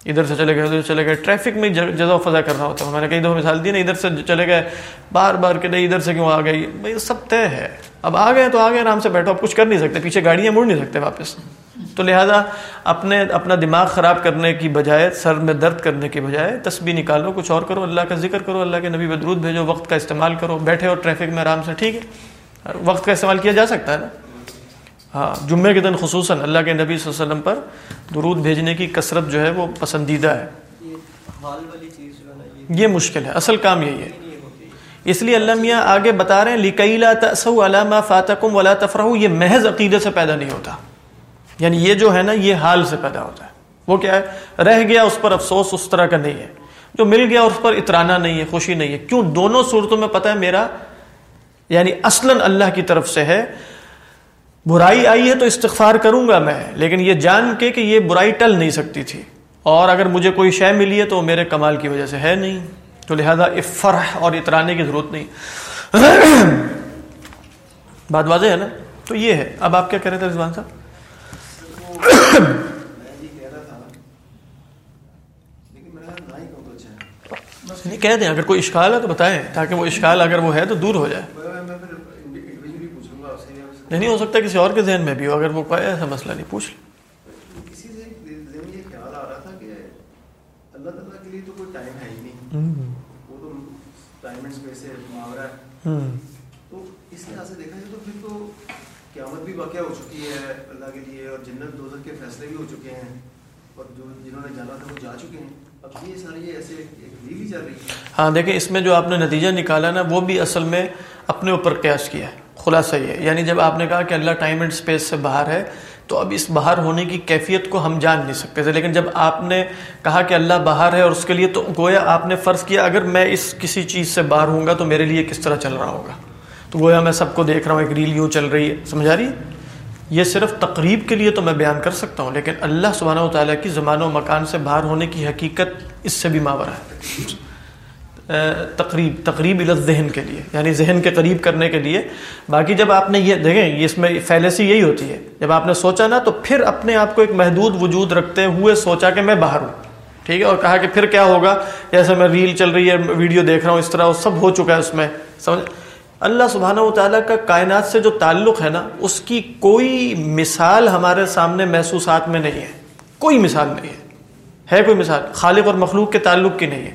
ادھر سے چلے گئے، ادھر سے چلے گئے، ٹریفک میں جزا و فضا کر رہا ہوتا ہے۔ میں نے کئی دفعہ مثال دی نا، ادھر سے چلے گئے، بار بار کہ نہیں، ادھر سے کیوں آ گئی؟ بھائی، سب طے ہے۔ اب آ گئے تو آ گئے، آرام سے بیٹھو، اب کچھ کر نہیں سکتے، پیچھے گاڑیاں مڑ نہیں سکتے واپس۔ تو لہٰذا اپنے اپنا دماغ خراب کرنے کی بجائے، سر میں درد کرنے کی بجائے تسبیح نکالو، کچھ اور کرو، اللہ کا ذکر کرو، اللہ کے نبی بدرود بھیجو، وقت کا استعمال کرو، بیٹھے اور ٹریفک میں آرام سے، ٹھیک ہے؟ وقت کا استعمال کیا جا سکتا ہے نا؟ ہاں جمعے کے دن خصوصاً اللہ کے نبی صلی اللہ علیہ وسلم پر درود بھیجنے کی کثرت جو ہے وہ پسندیدہ ہے۔ یہ مشکل ہے، اصل کام یہی ہے۔ اس لیے اللہ میاں آگے بتا رہے ہیں، لکیلا تسو علامہ فاتکم ولا تفرح یہ محض عقیدے سے پیدا نہیں ہوتا۔ یعنی یہ جو ہے نا، یہ حال سے پیدا ہوتا ہے۔ وہ کیا ہے؟ رہ گیا اس پر افسوس، اس طرح کا نہیں ہے۔ جو مل گیا اس پر اترانا نہیں ہے، خوشی نہیں ہے۔ کیوں؟ دونوں صورتوں میں پتہ ہے میرا یعنی اصلا اللہ کی طرف سے ہے۔ برائی آئی ہے تو استغفار کروں گا میں، لیکن یہ جان کے کہ یہ برائی ٹل نہیں سکتی تھی۔ اور اگر مجھے کوئی شے ملی ہے تو میرے کمال کی وجہ سے ہے نہیں۔ تو لہذا فرح اور اترانے کی ضرورت نہیں۔ بات واضح ہے نا؟ تو یہ ہے۔ اب آپ کیا کہہ رہے تھے رضوان صاحب؟ نہیں کہہ دیں اگر کوئی اشکال ہے تو بتائیں تاکہ وہ اشکال اگر وہ ہے تو دور ہو جائے۔ نہیں ہو سکتا کسی اور کے ذہن میں بھی ہو اگر وہ کوئی ایسا مسئلہ نہیں پوچھ لیں۔ تو اس لحاظ سے دیکھا جائے تو پھر تو قیامت بھی واقع ہو چکی ہے، اللہ کے لیے اور جنت دوزخ کے فیصلے بھی ہو چکے ہیں۔ اور جو جنہوں نے جانا تھا وہ جا چکے ہیں۔ اب یہ ساری ایسے ایک چل رہی ہے۔ ہاں دیکھیں، اس میں جو آپ نے نتیجہ نکالا نا، وہ بھی اصل میں اپنے اوپر قیاس کیا ہے۔ خلاصہ یہ یعنی جب آپ نے کہا کہ اللہ ٹائم اینڈ اسپیس سے باہر ہے، تو اب اس باہر ہونے کی کیفیت کو ہم جان نہیں سکتے۔ تھے لیکن جب آپ نے کہا کہ اللہ باہر ہے اور اس کے لیے تو گویا آپ نے فرض کیا، اگر میں اس کسی چیز سے باہر ہوں گا تو میرے لیے کس طرح چل رہا ہوگا؟ تو گویا میں سب کو دیکھ رہا ہوں، ایک ریل یوں چل رہی ہے۔ سمجھا رہی ہے؟ یہ صرف تقریب کے لیے تو میں بیان کر سکتا ہوں، لیکن اللہ سبحانہ و تعالیٰ کی زمان و مکان سے باہر ہونے کی حقیقت اس سے بھی ماورہ ہے۔ تقریب تقریب ذہن کے لیے یعنی ذہن کے قریب کرنے کے لیے۔ باقی جب آپ نے یہ، دیکھیں اس میں فیلسی یہی ہوتی ہے۔ جب آپ نے سوچا نا، تو پھر اپنے آپ کو ایک محدود وجود رکھتے ہوئے سوچا کہ میں باہر ہوں۔ ٹھیک ہے؟ اور کہا کہ پھر کیا ہوگا؟ جیسے میں ریل چل رہی ہے، ویڈیو دیکھ رہا ہوں، اس طرح وہ سب ہو چکا ہے اس میں، سمجھ اللہ سبحانہ و تعالیٰ کا کائنات سے جو تعلق ہے نا، اس کی کوئی مثال ہمارے سامنے محسوسات میں نہیں ہے۔ کوئی مثال نہیں ہے۔ ہے کوئی مثال؟ خالق اور مخلوق کے تعلق کی نہیں ہے۔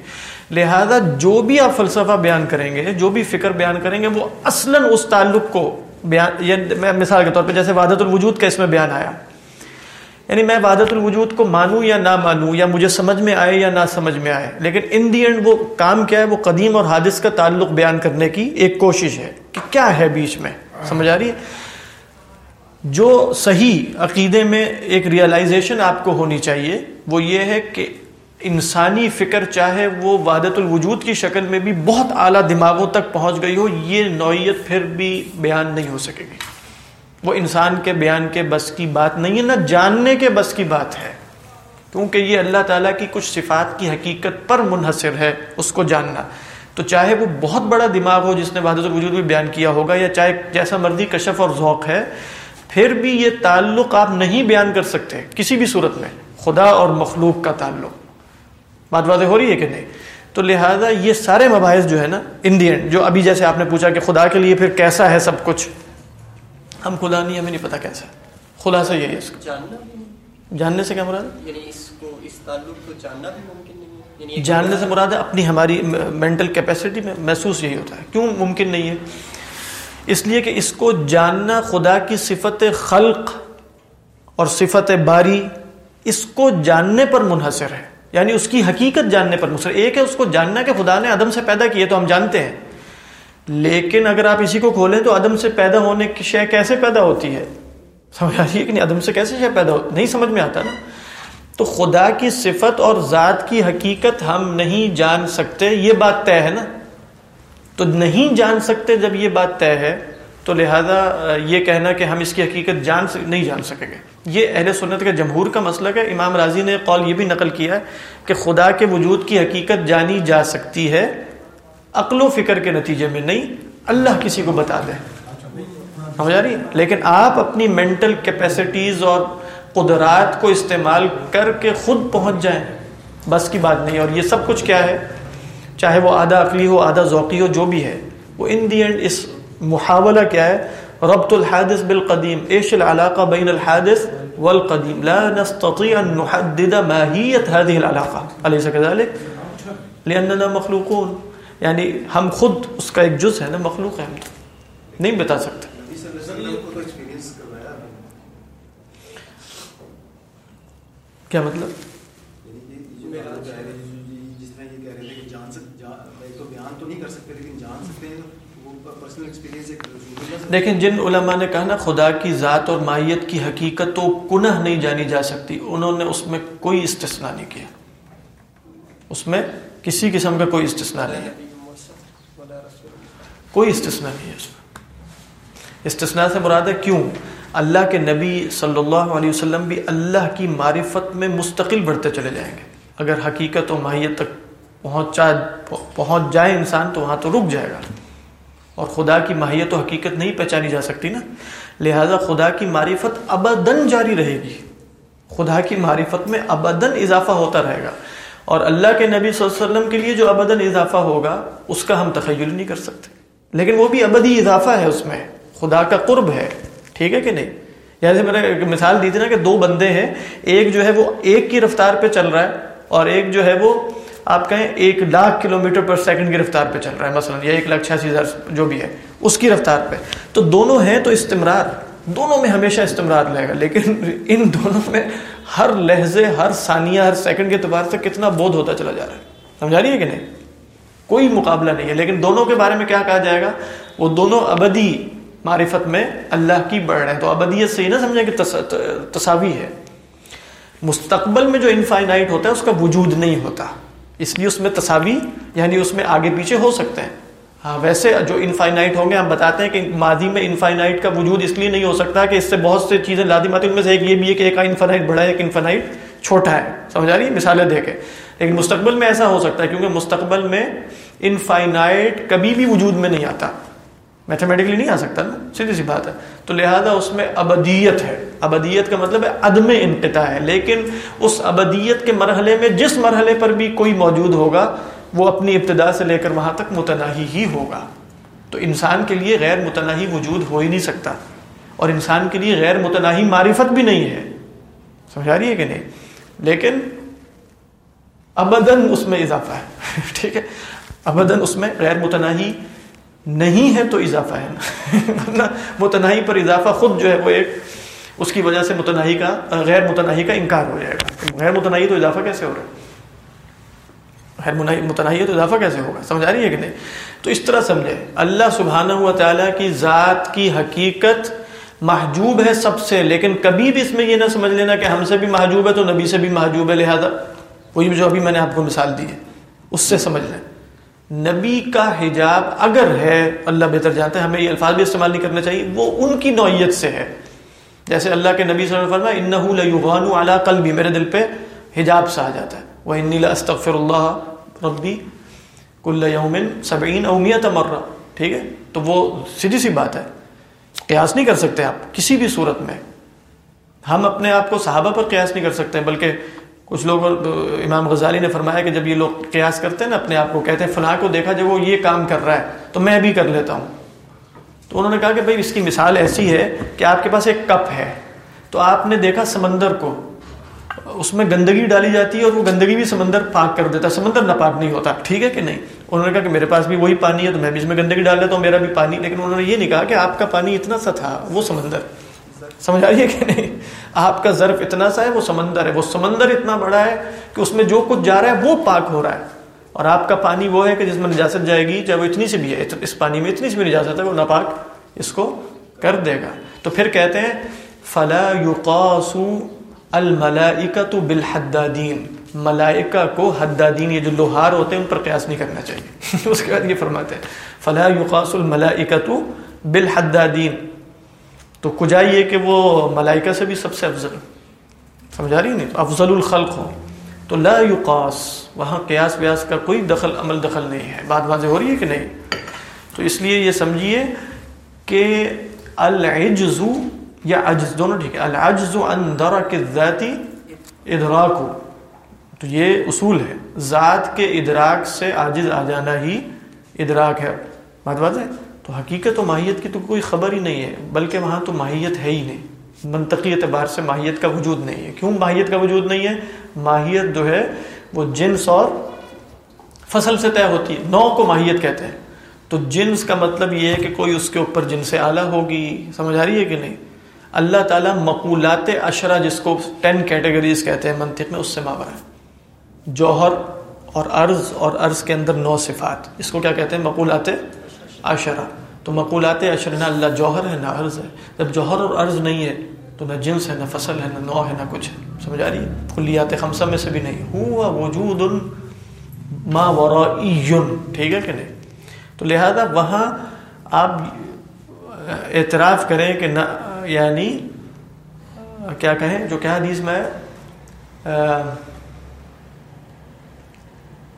لہذا جو بھی آپ فلسفہ بیان کریں گے، جو بھی فکر بیان کریں گے، وہ اصلاً اس تعلق کو بیان، یہ میں مثال کے طور پہ جیسے وادت الوجود کا اس میں بیان آیا۔ یعنی میں وادت الوجود کو مانوں یا نہ مانوں، یا مجھے سمجھ میں آئے یا نہ سمجھ میں آئے۔ لیکن ان دی اینڈ وہ کام کیا ہے؟ وہ قدیم اور حادث کا تعلق بیان کرنے کی ایک کوشش ہے کہ کیا ہے بیچ میں؟ سمجھ آ رہی ہے؟ جو صحیح عقیدے میں ایک ریئلائزیشن آپ کو ہونی چاہیے وہ یہ ہے کہ انسانی فکر چاہے وہ وحدت الوجود کی شکل میں بھی بہت اعلیٰ دماغوں تک پہنچ گئی ہو، یہ نوعیت پھر بھی بیان نہیں ہو سکے گی۔ وہ انسان کے بیان کے بس کی بات نہیں ہے، نہ جاننے کے بس کی بات ہے۔ کیونکہ یہ اللہ تعالیٰ کی کچھ صفات کی حقیقت پر منحصر ہے، اس کو جاننا۔ تو چاہے وہ بہت بڑا دماغ ہو، جس نے وحدت الوجود بھی بیان کیا ہوگا، یا چاہے جیسا مرضی کشف اور ذوق ہے، پھر بھی یہ تعلق آپ نہیں بیان کر سکتے کسی بھی صورت میں، خدا اور مخلوق کا تعلق۔ بات واضح ہو رہی ہے کہ نہیں؟ تو لہٰذا یہ سارے مباحث جو ہے نا انڈین جو ابھی جیسے آپ نے پوچھا کہ خدا کے لیے پھر کیسا ہے سب کچھ ہم خدا نہیں ہمیں نہیں پتا کیسا خلاصہ یہی ہے اس کا جاننے سے کیا مراد؟ یعنی یعنی جاننے سے مراد ہے اپنی ہماری مینٹل کیپیسٹی میں محسوس یہی ہوتا ہے۔ کیوں ممکن نہیں ہے؟ اس لیے کہ اس کو جاننا خدا کی صفت خلق اور صفت باری اس کو جاننے پر منحصر ہے۔ یعنی اس کی حقیقت جاننے پر مصر ایک ہے اس کو جاننا کہ خدا نے عدم سے پیدا کیے تو ہم جانتے ہیں۔ لیکن اگر آپ اسی کو کھولیں تو عدم سے پیدا ہونے کی شے کیسے پیدا ہوتی ہے؟ سمجھ آ رہی ہے کہ نہیں؟ عدم سے کیسے شے پیدا ہوتی نہیں سمجھ میں آتا نا۔ تو خدا کی صفت اور ذات کی حقیقت ہم نہیں جان سکتے، یہ بات طے ہے نا۔ تو نہیں جان سکتے جب یہ بات طے ہے، تو لہذا یہ کہنا کہ ہم اس کی حقیقت جان نہیں جان سکیں گے۔ یہ اہل سنت کے جمہور کا مسئلہ ہے۔ امام راضی نے قول یہ بھی نقل کیا ہے کہ خدا کے وجود کی حقیقت جانی جا سکتی ہے۔ عقل و فکر کے نتیجے میں نہیں، اللہ کسی کو بتا دے۔ سمجھ آ رہی؟ لیکن آپ اپنی مینٹل کیپیسٹیز اور قدرات کو استعمال کر کے خود پہنچ جائیں، بس کی بات نہیں۔ اور یہ سب کچھ کیا ہے؟ چاہے وہ آدھا عقلی ہو، آدھا ذوقی ہو، جو بھی ہے۔ وہ ان دی اینڈ اس محاولہ کیا ہے؟ ربط الحادث بالقدیم، ايش العلاقة بين الحادث والقديم لا نستطيع أن نحدد ماهية هذه العلاقة أليس كذلك؟ لأننا مخلوقون۔ یعنی ہم خود اس کا ایک جز ہے نا، مخلوق ہے ہم نہیں بتا سکتے۔ کیا مطلب؟ لیکن جن علماء نے کہا نا، خدا کی ذات اور ماہیت کی حقیقت تو کنہ نہیں جانی جا سکتی۔ انہوں نے اس میں کوئی استثناء نہیں کیا۔ اس میں کسی قسم کا کوئی استثناء نہیں ہے۔ کوئی استثناء نہیں ہے اس میں استثناء سے مراد ہے کیوں؟ اللہ کے نبی صلی اللہ علیہ وسلم بھی اللہ کی معرفت میں مستقل بڑھتے چلے جائیں گے۔ اگر حقیقت و ماہیت تک پہنچا پہنچ جائے انسان تو وہاں تو رک جائے گا۔ اور خدا کی ماہیت و حقیقت نہیں پہچانی جا سکتی نا۔ لہذا خدا کی معرفت ابدن جاری رہے گی۔ خدا کی معرفت میں ابدن اضافہ ہوتا رہے گا۔ اور اللہ کے نبی صلی اللہ علیہ وسلم کے لیے جو ابدن اضافہ ہوگا، اس کا ہم تخیل نہیں کر سکتے۔ لیکن وہ بھی ابدی اضافہ ہے اس میں۔ خدا کا قرب ہے۔ ٹھیک ہے کہ نہیں؟ جیسے میں نے مثال دی تھی نا کہ دو بندے ہیں۔ ایک جو ہے وہ ایک کی رفتار پہ چل رہا ہے اور ایک جو ہے وہ آپ کہیں ایک lakh kilometre per second کی رفتار پہ چل رہا ہے۔ مثلا یا ایک لاکھ چھیاسی ہزار جو بھی ہے، اس کی رفتار پہ۔ تو دونوں ہیں تو استمرار۔ دونوں میں ہمیشہ استمرار رہے گا۔ لیکن *laughs* ان دونوں میں ہر لہجے ہر ثانیہ، ہر سیکنڈ کے اعتبار سے کتنا بودھ ہوتا چلا جا رہا ہے۔ سمجھا رہی ہے کہ نہیں؟ کوئی مقابلہ نہیں ہے۔ لیکن دونوں کے بارے میں کیا کہا جائے گا؟ وہ دونوں ابدی معرفت میں اللہ کی بڑھ رہے ہیں۔ تو ابدیت سے ہی نہ سمجھیں کہ تصاوی ہے۔ مستقبل میں جو انفائنائٹ ہوتا ہے، اس کا وجود نہیں ہوتا۔ اس لیے اس میں تصاوی یعنی اس میں آگے پیچھے ہو سکتے ہیں۔ ہاں ویسے جو انفائنائٹ ہوں گے، ہم بتاتے ہیں کہ ماضی میں انفائنائٹ کا وجود اس لیے نہیں ہو سکتا کہ اس سے بہت سے چیزیں لادی آتی ان میں سے ایک یہ بھی ہے کہ ایک انفائنائٹ، بڑا ہے ایک انفائنائٹ۔ چھوٹا ہے، سمجھا رہی؟ ہے مثالیں دے کے۔ لیکن مستقبل میں ایسا ہو سکتا ہے، کیونکہ مستقبل میں انفائنائٹ کبھی بھی وجود میں نہیں آتا۔ میتھمیٹکلی نہیں آ سکتا نا، سیدھی سی بات ہے۔ تو لہذا اس میں ابدیت ہے۔ ابدیت کا مطلب ہے عدم انقطاع ہے۔ لیکن اس ابدیت کے مرحلے میں جس مرحلے پر بھی کوئی موجود ہوگا، وہ اپنی ابتدا سے لے کر وہاں تک متناہی ہی ہوگا۔ تو انسان کے لیے غیر متناہی وجود ہو ہی نہیں سکتا۔ اور انسان کے لیے غیر متناہی معرفت بھی نہیں ہے۔ سمجھا رہی ہے کہ نہیں؟ لیکن ابدن اس میں اضافہ ہے۔ *laughs* ٹھیک ہے؟ ابدن اس میں غیر متناہی نہیں ہے تو اضافہ ہے۔ *laughs* متناہی پر اضافہ خود جو ہے وہ ایک اس کی وجہ سے متناہی کا، غیر متناہی کا انکار ہو جائے گا۔ غیر متناہی تو اضافہ کیسے ہو رہا ہے؟ غیر متناہی ہے تو اضافہ کیسے ہوگا؟ سمجھا رہی ہے کہ نہیں؟ تو اس طرح سمجھے اللہ سبحانہ ہوا تعالیٰ کی ذات کی حقیقت محجوب ہے سب سے، لیکن کبھی بھی اس میں یہ نہ سمجھ لینا کہ ہم سے بھی محجوب ہے تو نبی سے بھی محجوب ہے، لہذا وہی جو ابھی میں نے آپ کو مثال دی ہے، اس سے سمجھ لیں۔ نبی کا حجاب اگر ہے، اللہ بہتر جانتا ہے، ہمیں یہ الفاظ بھی استعمال نہیں کرنا چاہیے، وہ ان کی نوعیت سے ہے۔ جیسے اللہ کے نبی صلی اللہ علیہ وسلم انہو لیغان علی قلبی میرے دل پہ حجاب سا آ جاتا ہے۔ وہ انی لاستغفر اللہ ربی کل یوم سبعین اومیت مرہ ٹھیک ہے؟ تو وہ سیدھی سی بات ہے۔ قیاس نہیں کر سکتے آپ، کسی بھی صورت میں۔ ہم اپنے آپ کو صحابہ پر قیاس نہیں کر سکتے، بلکہ کچھ لوگ امام غزالی نے فرمایا کہ جب یہ لوگ قیاس کرتے ہیں نا، اپنے آپ کو کہتے ہیں، فلاں کو دیکھا جب وہ یہ کام کر رہا ہے، تو میں بھی کر لیتا ہوں۔ تو انہوں نے کہا کہ بھائی، اس کی مثال ایسی ہے کہ آپ کے پاس ایک کپ ہے، تو آپ نے دیکھا سمندر کو، اس میں گندگی ڈالی جاتی ہے اور وہ گندگی بھی سمندر پاک کر دیتا ہے، سمندر نہ پاک نہیں ہوتا، ٹھیک ہے کہ نہیں؟ انہوں نے کہا کہ میرے پاس بھی وہی پانی ہے تو میں بھی اس میں گندگی ڈال لیتا ہوں، میرا بھی پانی، لیکن انہوں نے یہ نہیں کہا کہ آپ کا پانی اتنا سا تھا، وہ سمندر۔ سمجھ آ رہی ہے کہ نہیں؟ آپ کا ظرف اتنا سا ہے، وہ سمندر ہے۔ وہ سمندر اتنا بڑا ہے کہ اس میں جو کچھ جا رہا ہے، وہ پاک ہو رہا ہے۔ اور آپ کا پانی وہ ہے کہ جس میں نجاست جائے گی، چاہے وہ اتنی سی بھی ہے اس پانی میں اتنی سی بھی نجاست ہے، وہ ناپاک اس کو کر دے گا۔ تو پھر کہتے ہیں، فلا یقاسو الملائکت بالحدادین ملائکہ کو حدادین یہ جو لوہار ہوتے ہیں ان پر قیاس نہیں کرنا چاہیے۔ اس کے بعد یہ فرماتے ہیں، فلا یقاس الملائکت بالحدادین تو کجائی یہ کہ وہ ملائکہ سے بھی سب سے افضل سمجھا رہی نہیں؟ تو افضل الخلق ہو تو لا یقاس وہاں قیاس ویاس کا کوئی دخل، عمل دخل نہیں ہے۔ بات واضح ہو رہی ہے کہ نہیں؟ تو اس لیے یہ سمجھیے کہ العجزو یا عجز، دونوں ٹھیک ہے۔ العجز عن درک الذاتی ادراک تو یہ اصول ہے۔ ذات کے ادراک سے عاجز آ جانا ہی ادراک ہے۔ بات بات ہے؟ تو حقیقت و ماہیت کی تو کوئی خبر ہی نہیں ہے، بلکہ وہاں تو ماہیت ہے ہی نہیں۔ منطقی اعتبار سے ماہیت کا وجود نہیں ہے۔ کیوں ماہیت کا وجود نہیں ہے؟ ماہیت جو ہے وہ جنس اور فصل سے طے ہوتی ہے۔ نو کو ماہیت کہتے ہیں۔ تو جنس کا مطلب یہ ہے کہ کوئی اس کے اوپر جن سے اعلیٰ ہوگی۔ سمجھ آ رہی ہے کہ نہیں؟ اللہ تعالیٰ مقولات اشرا جس کو ٹین کیٹیگریز کہتے ہیں منطق میں، اس سے ماور ہے جوہر اور عرض اور عرض کے اندر نو صفات۔ اس کو کیا کہتے ہیں؟ مقولات اشرا تو مقولات اشر نہ اللہ جوہر ہے، نہ عرض ہے۔ جب جوہر اور عرض نہیں ہے، تو نہ جنس ہے، نہ فصل ہے، نہ نو ہے، نہ کچھ ہے۔ سمجھ آ رہی ہے؟ کلیات خمسہ میں سے بھی نہیں۔ ہوا وجود ما ورائیون۔ ٹھیک ہے کہ نہیں؟ تو لہذا وہاں آپ اعتراف کریں کہ نہ یعنی کیا کہیں؟ جو کیا حدیث میں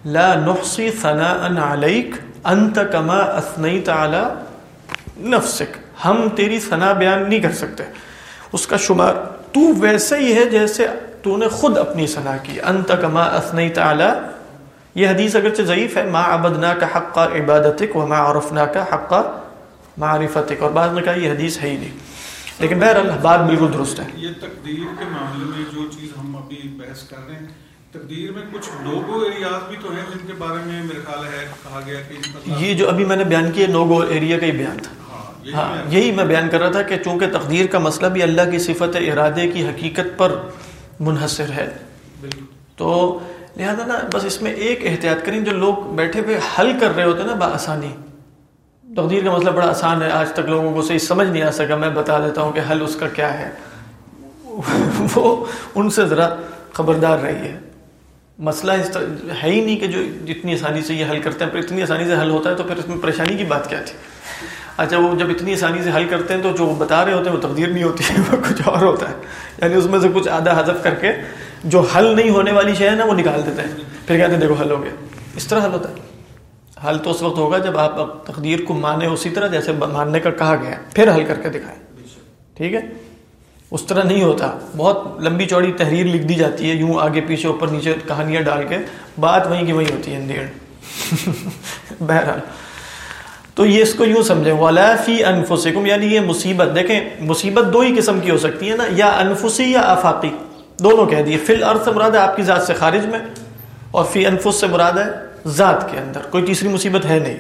لا نحصی ثناء علیک انت کما اثنیت علی نفسک ہم تیری ثنا بیان نہیں کر سکتے. اس کا شمار تو ویسے ہی ہے جیسے تو نے خود اپنی ثنا کی. انت کما اثنیت علی یہ حدیث اگرچہ ضعیف ہے. ما عبدنا کا حق عبادتک وما عرفنا کا حق معرفتک. اور بعض نے کہا یہ حدیث ہے ہی نہیں. لیکن بہرحال بات بالکل درست ہے. یہ تقدیر کے معاملے میں جو چیز ہم ابھی بحث کر رہے ہیں تقدیر میں کچھ دو گو ایریاز بھی تو ہیں جن کے بارے میں میرے خیال ہے کہا گیا کہ یہ جو ابھی میں نے بیان کیا نو گو ایریا کا ہی بیان تھا۔ ہاں یہی ہاں میں- یہی میں بیان کر رہا تھا کہ چونکہ تقدیر کا مسئلہ بھی اللہ کی صفت ارادے کی حقیقت پر منحصر ہے۔ تو لہذا نا بس اس میں ایک احتیاط کریں جو لوگ بیٹھے ہوئے حل کر رہے ہوتے ہیں نا بآسانی۔ تقدیر کا مسئلہ بڑا آسان ہے آج تک لوگوں کو صحیح سمجھ نہیں آ سکا میں بتا دیتا ہوں کہ حل اس کا کیا ہے۔ *laughs* وہ ان سے ذرا خبردار رہی ہے مسئلہ اس طرح ہے ہی نہیں کہ جو اتنی آسانی سے یہ حل کرتے ہیں پھر اتنی آسانی سے حل ہوتا ہے تو پھر اس میں پریشانی کی بات کیا تھی؟ اچھا وہ جب اتنی آسانی سے حل کرتے ہیں تو جو بتا رہے ہوتے ہیں وہ تقدیر نہیں ہوتی ہے *laughs* وہ کچھ اور ہوتا ہے۔ یعنی اس میں سے کچھ آدھا حذف کر کے جو حل نہیں ہونے والی شے ہے نا وہ نکال دیتے ہیں۔ پھر کہتے ہیں دیکھو حل ہو گیا۔ اس طرح حل ہوتا ہے۔ حل تو اس وقت ہوگا جب آپ تقدیر کو مانے اسی طرح جیسے ماننے کا کہا گیا پھر حل کر کے دکھائیں۔ ٹھیک ہے؟ اس طرح نہیں ہوتا۔ بہت لمبی چوڑی تحریر لکھ دی جاتی ہے، یوں آگے پیچھے اوپر نیچے کہانیاں ڈال کے۔ بات وہیں کی وہیں ہوتی ہے ان دی اینڈ بہرحال۔ تو یہ اس کو یوں سمجھیں، ولا فی انفسکم یعنی یہ مصیبت۔ دیکھیں، مصیبت دو ہی قسم کی ہو سکتی ہے نا، یا انفسی یا آفاقی دونوں کہہ دیے۔ فی الارض سے مراد ہے آپ کی ذات سے خارج میں، اور فی انفس سے مراد ہے ذات کے اندر۔ کوئی تیسری مصیبت ہے نہیں۔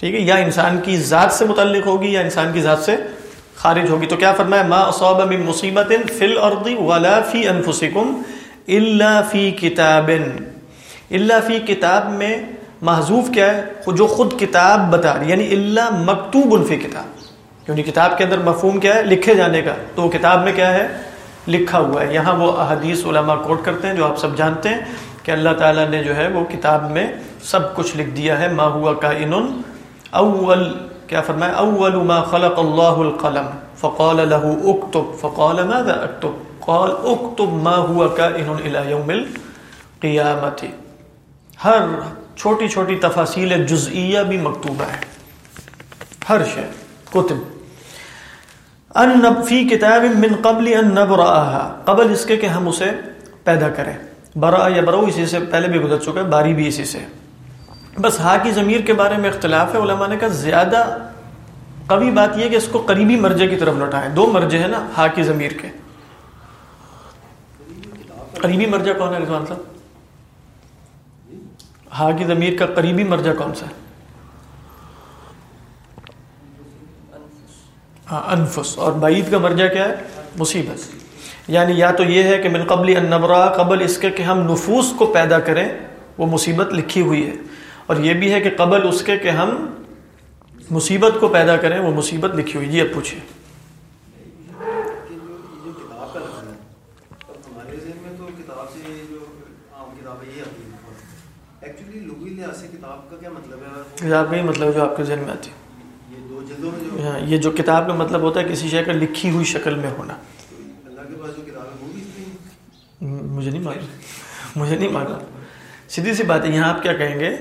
ٹھیک ہے، یا انسان کی ذات سے متعلق ہوگی، یا انسان کی ذات سے خارج ہوگی تو کیا فرمایا؟ ما اصاب من مصیبت فی الارض ولا فی انفسکم الا فی کتاب الا فی کتاب میں محذوف کیا ہے؟ جو خود کتاب بتا رہی یعنی اللہ مکتوب فی کتاب۔ کیونکہ کتاب کے اندر مفہوم کیا ہے؟ لکھے جانے کا۔ تو کتاب میں کیا ہے؟ لکھا ہوا ہے۔ یہاں وہ احادیث علماء کوٹ کرتے ہیں جو آپ سب جانتے ہیں کہ اللہ تعالیٰ نے جو ہے وہ کتاب میں سب کچھ لکھ دیا ہے۔ ما ہوا کا اول کیا فرمایا؟ اول ما خلق اللہ القلم، فقال له اکتب، فقال ماذا اکتب؟ قال اکتب ما ہوا کا الى یوم القیامت۔ ہر چھوٹی چھوٹی تفاصیل جزئیہ بھی مکتوبہ ہے ہر شے، کتب۔ ان فی کتاب من قبل ان نبرأها، قبل اس کے کہ ہم اسے پیدا کریں۔ برا یا برو اسی سے پہلے بھی گزر چکا ہے، باری بھی اسی سے۔ بس ہا کی ضمیر کے بارے میں اختلاف ہے۔ علماء نے کہا زیادہ قوی بات یہ کہ اس کو قریبی مرجے کی طرف لوٹائیں دو مرجے ہیں نا ہا کی ضمیر کے۔ قریبی مرجع کون ہے؟ رضوان صاحب ہا کی ضمیر کا قریبی مرجع کون سا ہے؟ ہاں انفس۔ اور بعید کا مرجع کیا ہے؟ مصیبت۔ یعنی یا تو یہ ہے کہ من قبل النبرا قبل اس کے کہ ہم نفوس کو پیدا کریں، وہ مصیبت لکھی ہوئی ہے۔ اور یہ بھی ہے کہ قبل اس کے کہ ہم مصیبت کو پیدا کریں وہ مصیبت لکھی ہوئی۔ جی اب جو کتاب کا مطلب ہی مطلب جو آپ کے ذہن میں آتی۔ ہے ہاں، یہ جو کتاب کا مطلب ہوتا ہے کسی شے کا لکھی ہوئی شکل میں ہونا۔ مجھے نہیں معلوم۔ مجھے نہیں معلوم۔ سیدھی سی بات ہے یہاں آپ کیا کہیں گے؟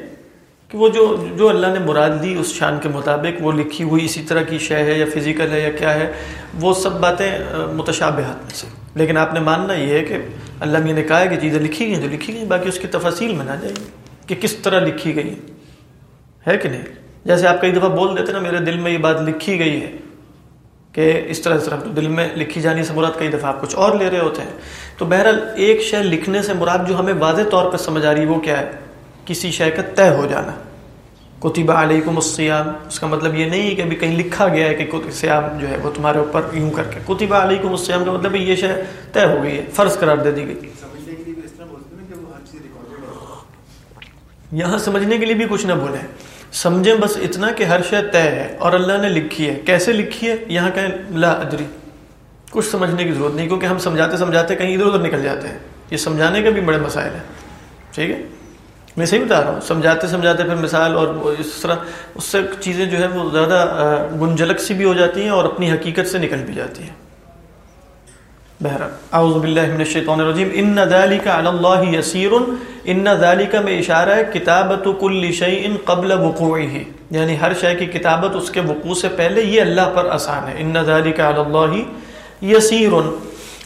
کہ وہ جو جو اللہ نے مراد دی اس شان کے مطابق وہ لکھی ہوئی اسی طرح کی شے ہے یا فزیکل ہے یا کیا ہے، وہ سب باتیں متشابہات میں سے۔ لیکن آپ نے ماننا یہ ہے کہ اللہ میں نے کہا ہے کہ چیزیں لکھی گئی ہیں تو لکھی گئی باقی اس کی تفاصیل میں نہ جائیں۔ کہ کس طرح لکھی گئی ہے کہ نہیں؟ جیسے آپ کئی دفعہ بول دیتے نا، میرے دل میں یہ بات لکھی گئی ہے کہ اس طرح اس طرح، تو دل میں لکھی جانی سے مراد کئی دفعہ آپ کچھ اور لے رہے ہوتے ہیں۔ تو بہرحال ایک شے لکھنے سے مراد جو ہمیں واضح طور پہ سمجھ آ رہی ہے، وہ کیا ہے؟ کسی شے کا طے ہو جانا۔ کتبہ علیکم السیام اس کا مطلب یہ نہیں کہ ابھی کہیں لکھا گیا ہے کہ سیام جو ہے وہ تمہارے اوپر یوں کر کے۔ کتبہ علیکم السیام کا مطلب یہ شے طے ہو گئی ہے، فرض قرار دے دی گئی۔ یہاں سمجھنے کے لیے بھی کچھ نہ بولیں سمجھیں بس اتنا کہ ہر شے طے ہے اور اللہ نے لکھی ہے۔ کیسے لکھی ہے؟ یہاں کہیں لا ادری۔ کچھ سمجھنے کی ضرورت نہیں، کیونکہ ہم سمجھاتے سمجھاتے کہیں ادھر ادھر نکل جاتے ہیں۔ یہ سمجھانے کے بھی بڑے مسائل ہیں۔ ٹھیک ہے؟ میں صحیح بتا رہا ہوں، سمجھاتے سمجھاتے پھر مثال اور اس طرح اس سے چیزیں جو ہے وہ زیادہ گنجلک سی بھی ہو جاتی ہیں اور اپنی حقیقت سے نکل بھی جاتی ہیں۔ بہرحال، اعوذ باللہ من الشیطان الرجیم، ان ذالک علی اللہ یسیر ان ذالک میں اشارہ ہے کتابت کل شیء قبل وقوعه یعنی ہر شے کی کتابت اس کے وقوع سے پہلے، یہ اللہ پر آسان ہے۔ ان ذالک علی اللہ یسیر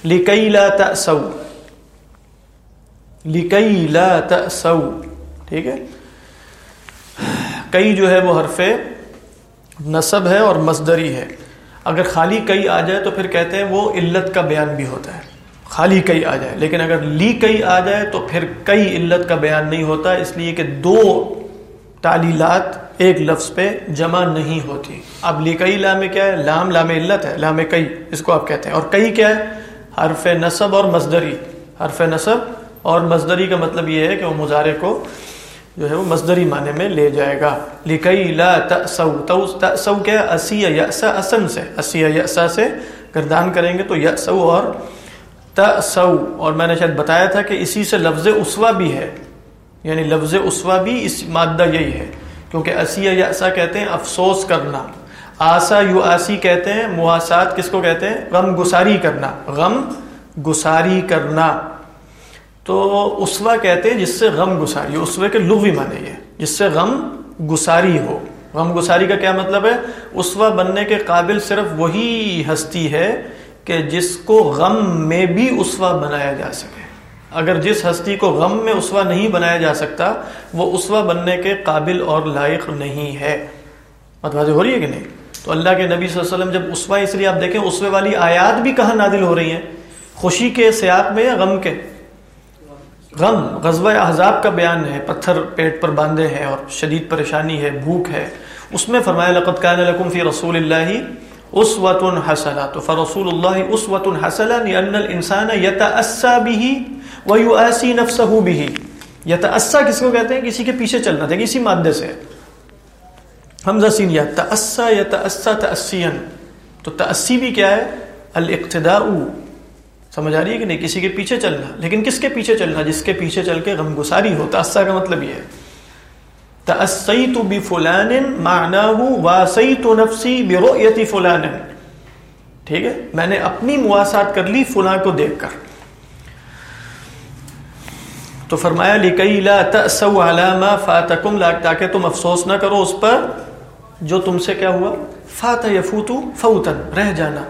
لکی لا تأسوا لکی لا تأسوا ٹھیک ہے؟ کئی جو ہے وہ حرف نصب ہے اور مصدری ہے۔ اگر خالی کئی آ جائے تو پھر کہتے ہیں وہ علت کا بیان بھی ہوتا ہے۔ خالی کئی آ جائے، لیکن اگر لی کئی آ جائے تو پھر کئی علت کا بیان نہیں ہوتا، اس لیے کہ دو تعلیلات ایک لفظ پہ جمع نہیں ہوتی۔ اب لی کئی لام کیا ہے؟ لام لام علت ہے، لام کئی، اس کو آپ کہتے ہیں۔ اور کئی کیا ہے؟ حرف نصب اور مزدری حرف نصب اور مزدری کا مطلب یہ ہے کہ وہ مظاہرے کو جو ہے وہ مزدری معنی میں لے جائے گا۔ لکئی لا تأسو تأسو کیا ہے؟ اسی یأسا اسن سے۔ اسی یأسا سے گردان کریں گے تو یأسو اور تأسو۔ اور میں نے شاید بتایا تھا کہ اسی سے لفظ اسوا بھی ہے۔ یعنی لفظ اسوا بھی اس مادہ یہی ہے۔ کیونکہ اسی یأسا کہتے ہیں افسوس کرنا۔ آسا یو آسی کہتے ہیں محاسات کس کو کہتے ہیں؟ غم گساری کرنا۔ غم گساری کرنا۔ تو اسوا کہتے ہیں جس سے غم گساری اسوے کے لغوی معنی یہ جس سے غم گساری ہو۔ غم گساری کا کیا مطلب ہے؟ اسوا بننے کے قابل صرف وہی ہستی ہے کہ جس کو غم میں بھی اسوا بنایا جا سکے۔ اگر جس ہستی کو غم میں اسوا نہیں بنایا جا سکتا، وہ اسوا بننے کے قابل اور لائق نہیں ہے۔ متوازی ہو رہی ہے کہ نہیں؟ تو اللہ کے نبی صلی اللہ علیہ وسلم جب اسوا اس لیے آپ دیکھیں اسوے والی آیات بھی کہاں نادل ہو رہی ہیں؟ خوشی کے سیاق میں یا غم کے؟ غم، غزوہ احزاب کا بیان ہے، پتھر پیٹ پر باندھے ہیں اور شدید پریشانی ہے، بھوک ہے۔ اس میں فرمایا، لقد كان لكم في رسول الله اسوه حسنه تو فرسول الله اسوه حسنه لان الانسان يتاسى به ويؤاسي نفسه به يتاسى کس کو کہتے ہیں؟ کسی کے پیچھے چلنا تھا کسی مادے سے۔ حمزہ سین یا تاسى يتاسى تو تاسی بھی کیا ہے؟ الاقتداء۔ سمجھ آ رہی ہے کہ نہیں؟ کسی کے پیچھے چلنا۔ لیکن کس کے پیچھے چلنا؟ جس کے پیچھے چل کے غم گساری ہو۔ تاسا کا مطلب یہ ہے۔ تأسیت بفلان معناه واسیت نفسی برؤیت فلان۔ ٹھیک ہے؟ میں نے اپنی مواسات کر لی فلاں کو دیکھ کر۔ تو فرمایا لکی لا تأسو علی ما فاتکم تاکہ تم افسوس نہ کرو اس پر۔ جو تم سے کیا ہوا؟ فات یفوتو فوتن رہ جانا۔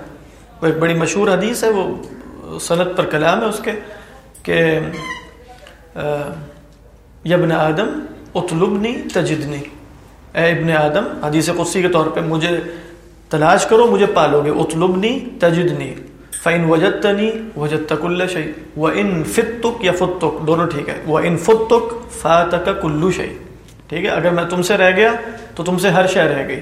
وہ ایک بڑی مشہور حدیث ہے، وہ صنعت پر کلام ہے اس کے کہ یبن آدم اطلبنی تجدنی۔ اے ابن آدم، حدیث قدسی کے طور پہ مجھے تلاش کرو، مجھے پالو گے۔ اطلبنی تجدنی، فَإِن وَجَدْتَنِي وَجَدْتَ كُلَّ شَيْءٍ۔ وَإِن فِتْتُكْ یا فُتْتُكْ دونوں ٹھیک ہے۔ وہ وَإِن فُتْتُكْ فَاتَكَ كُلُّ شَيْءٍ۔ ٹھیک ہے؟ اگر میں تم سے رہ گیا تو تم سے ہر شے رہ گئی۔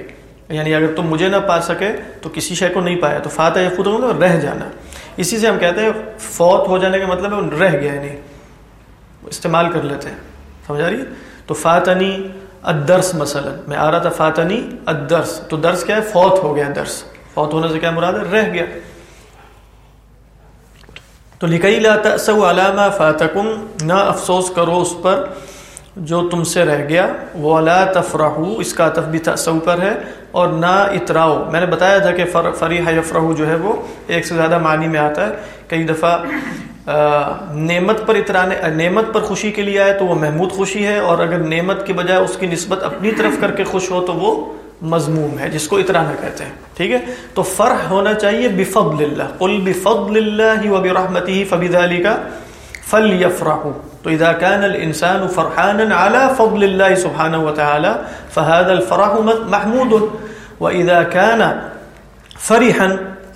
یعنی اگر تم مجھے نہ پا سکے تو کسی شے کو نہیں پایا۔ تو فاتح یا فت مطلب رہ جانا۔ اسی سے ہم کہتے ہیں فوت ہو جانے کا مطلب ہے رہ گیا نہیں۔ استعمال کر لیتے ہیں۔ سمجھا رہی تو فاتنی ادرس مثلا۔ میں آ رہا تھا فاتنی ادرس تو درس کیا ہے؟ فوت ہو گیا درس۔ فوت ہونے سے کیا مراد ہے؟ رہ گیا۔ تو لکئی لا تأسو علامہ فاتکم۔ نہ افسوس کرو اس پر۔ جو تم سے رہ گیا، وہ ولا تفرحو، اس کا عطف بھی پر ہے، اور نہ اتراؤ۔ میں نے بتایا تھا کہ فر فریح یفرحو جو ہے وہ ایک سے زیادہ معنی میں آتا ہے۔ کئی دفعہ نعمت پر اترانے نعمت پر خوشی کے لیے آئے تو وہ محمود خوشی ہے، اور اگر نعمت کی بجائے اس کی نسبت اپنی طرف کر کے خوش ہو تو وہ مضموم ہے، جس کو اترانا کہتے ہیں۔ ٹھیک ہے؟ تو فرح ہونا چاہیے بفضل اللہ۔ قل بفضل اللہ وبرحمته فبذلك فليفرحوا تو اذا كان الانسان فرحانا على فضل الله سبحانه وتعالى فهذا الفرح محمود. واذا كان فرحا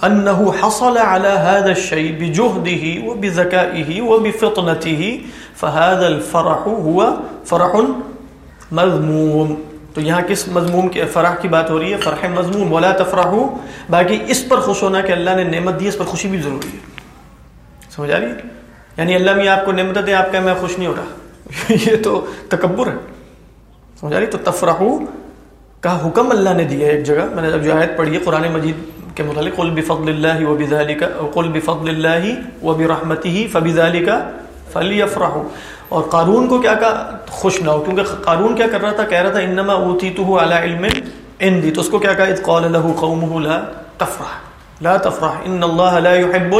انه حصل على هذا الشيء بجهده وبذكائه وبفطنته فهذا الفرح هو فرح مذموم. تو یہاں کس مضموم کے فرح کی بات ہو رہی ہے؟ فرح مضموم ولا تفرحو باقی اس پر خوش ہونا کہ اللہ نے نعمت دی، اس پر خوشی بھی ضروری ہے. سمجھ آ رہی ہے؟ یعنی اللہ میں آپ کو نعمت دے، آپ کا میں خوش نہیں ہو رہا۔ *laughs* یہ تو تکبر ہے۔ سمجھ آ رہی؟ تو تفرحو کا حکم اللہ نے دیا ہے ایک جگہ۔ میں نے جب جو آیت پڑھی ہے قرآن مجید کے متعلق، قل بفضل اللہ و بذالک، قل بفضل اللہ و برحمته فبذالک فلیفرحوا اور قارون کو کیا کہا؟ خوش نہ ہو، کیونکہ قارون کیا کر رہا تھا؟ کہہ رہا تھا، انما اوتیتہ علی علم عندي تو اس کو کیا کہا؟ اذ قال له قومه لا تفرح۔ لا تفرح، ان الله لا يحب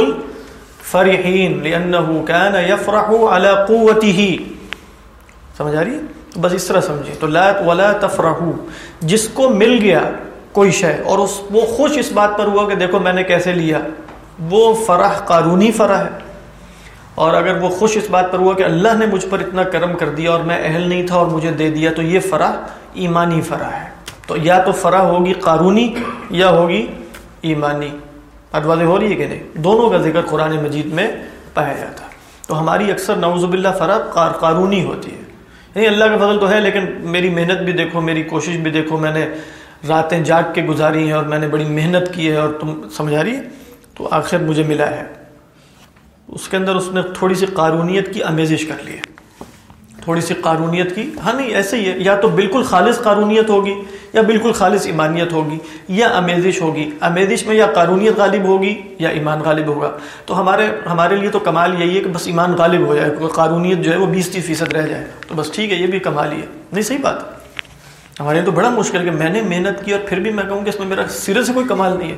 الفرحين لانه كان يفرح على قوته. سمجھ آ رہی ہے؟ بس اس طرح سمجھے تو لا ولا تفرحوا، جس کو مل گیا کوئی شے، اور اس وہ خوش اس بات پر ہوا کہ دیکھو میں نے کیسے لیا؟ وہ فرح قارونی فرح ہے۔ اور اگر وہ خوش اس بات پر ہوا کہ اللہ نے مجھ پر اتنا کرم کر دیا اور میں اہل نہیں تھا اور مجھے دے دیا، تو یہ فرح ایمانی فرح ہے۔ تو یا تو فرح ہوگی قارونی یا ہوگی ایمانی۔ ادوازے ہو رہی ہے کہ نہیں؟ دونوں کا ذکر قرآن مجید میں پایا جاتا ہے۔ تو ہماری اکثر نعوذ باللہ فرق قارونی ہوتی ہے۔ یعنی اللہ کا فضل تو ہے، لیکن میری محنت بھی دیکھو، میری کوشش بھی دیکھو، میں نے راتیں جاگ کے گزاری ہیں اور میں نے بڑی محنت کی ہے اور تم سمجھا رہی ہے؟ تو آخر مجھے ملا ہے۔ اس کے اندر اس نے تھوڑی سی قارونیت کی امیزش کر لی ہے۔ تھوڑی سی قانونیت کی۔ ہاں نہیں ایسے ہی ہے۔ یا تو بالکل خالص قانونیت ہوگی یا بالکل خالص ایمانیت ہوگی یا امیزش ہوگی۔ امیزش میں یا قانونیت غالب ہوگی یا ایمان غالب ہوگا۔ تو ہمارے ہمارے لیے تو کمال یہی ہے کہ بس ایمان غالب ہو جائے۔ قانونیت جو ہے وہ بیس تیس فیصد رہ جائے۔ تو بس ٹھیک ہے یہ بھی کمال ہی ہے۔ نہیں صحیح بات۔ ہمارے لیے تو بڑا مشکل کہ میں نے محنت کی اور پھر بھی میں کہوں کہ اس میں میرا سرے سے کوئی کمال نہیں ہے۔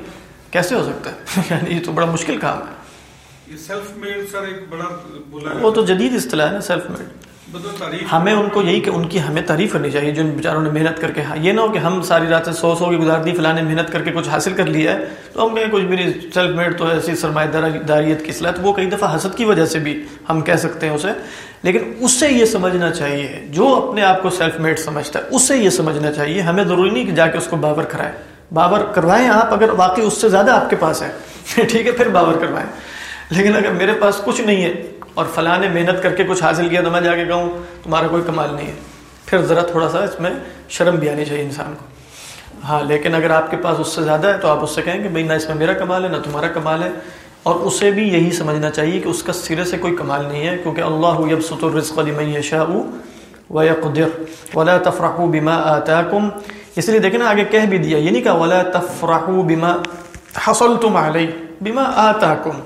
کیسے ہو سکتا ہے؟ *laughs* یعنی یہ تو بڑا مشکل کام ہے۔ وہ تو جدید اصطلاح ہے نا سیلف میڈ ہمیں ان کو یہی کہ ان کی ہمیں تعریف کرنی چاہیے، جن بیچاروں نے محنت کر کے۔ ہاں یہ نہ ہو کہ ہم ساری راتیں سو سو کی گزار دی، فلاں نے محنت کر کے کچھ حاصل کر لیا ہے۔ تو ہم کہیں کچھ بھی نہیں سیلف میڈ تو ایسی سرمایہ داریت کی اصلاح۔ تو وہ کئی دفعہ حسد کی وجہ سے بھی ہم کہہ سکتے ہیں اسے۔ لیکن اس سے یہ سمجھنا چاہیے، جو اپنے آپ کو سیلف میڈ سمجھتا ہے اس سے یہ سمجھنا چاہیے۔ ہمیں ضروری نہیں کہ جا کے اس کو بابر کرائے۔ بابر کروائیں آپ، اگر واقعی اس سے زیادہ آپ کے پاس ہے۔ *laughs* ٹھیک ہے، پھر بابر کروائیں۔ لیکن اگر میرے پاس کچھ نہیں ہے اور فلاں نے محنت کر کے کچھ حاصل کیا تو میں جا کے کہوں، تمہارا کوئی کمال نہیں ہے۔ پھر ذرا تھوڑا سا اس میں شرم بھی آنی چاہیے انسان کو۔ ہاں لیکن اگر آپ کے پاس اس سے زیادہ ہے تو آپ اس سے کہیں کہ بھائی نہ اس میں میرا کمال ہے، نہ تمہارا کمال ہے۔ اور اسے بھی یہی سمجھنا چاہیے کہ اس کا سرے سے کوئی کمال نہیں ہے، کیونکہ اللہ یب ست الرزق لمن یشاء و ولا تفرحوا بما آتاکم اس لیے دیکھیں نا، آگے کہہ بھی دیا یہ نہیں کہا ولا تفرحوا بما حصلتم علی بما آتاکم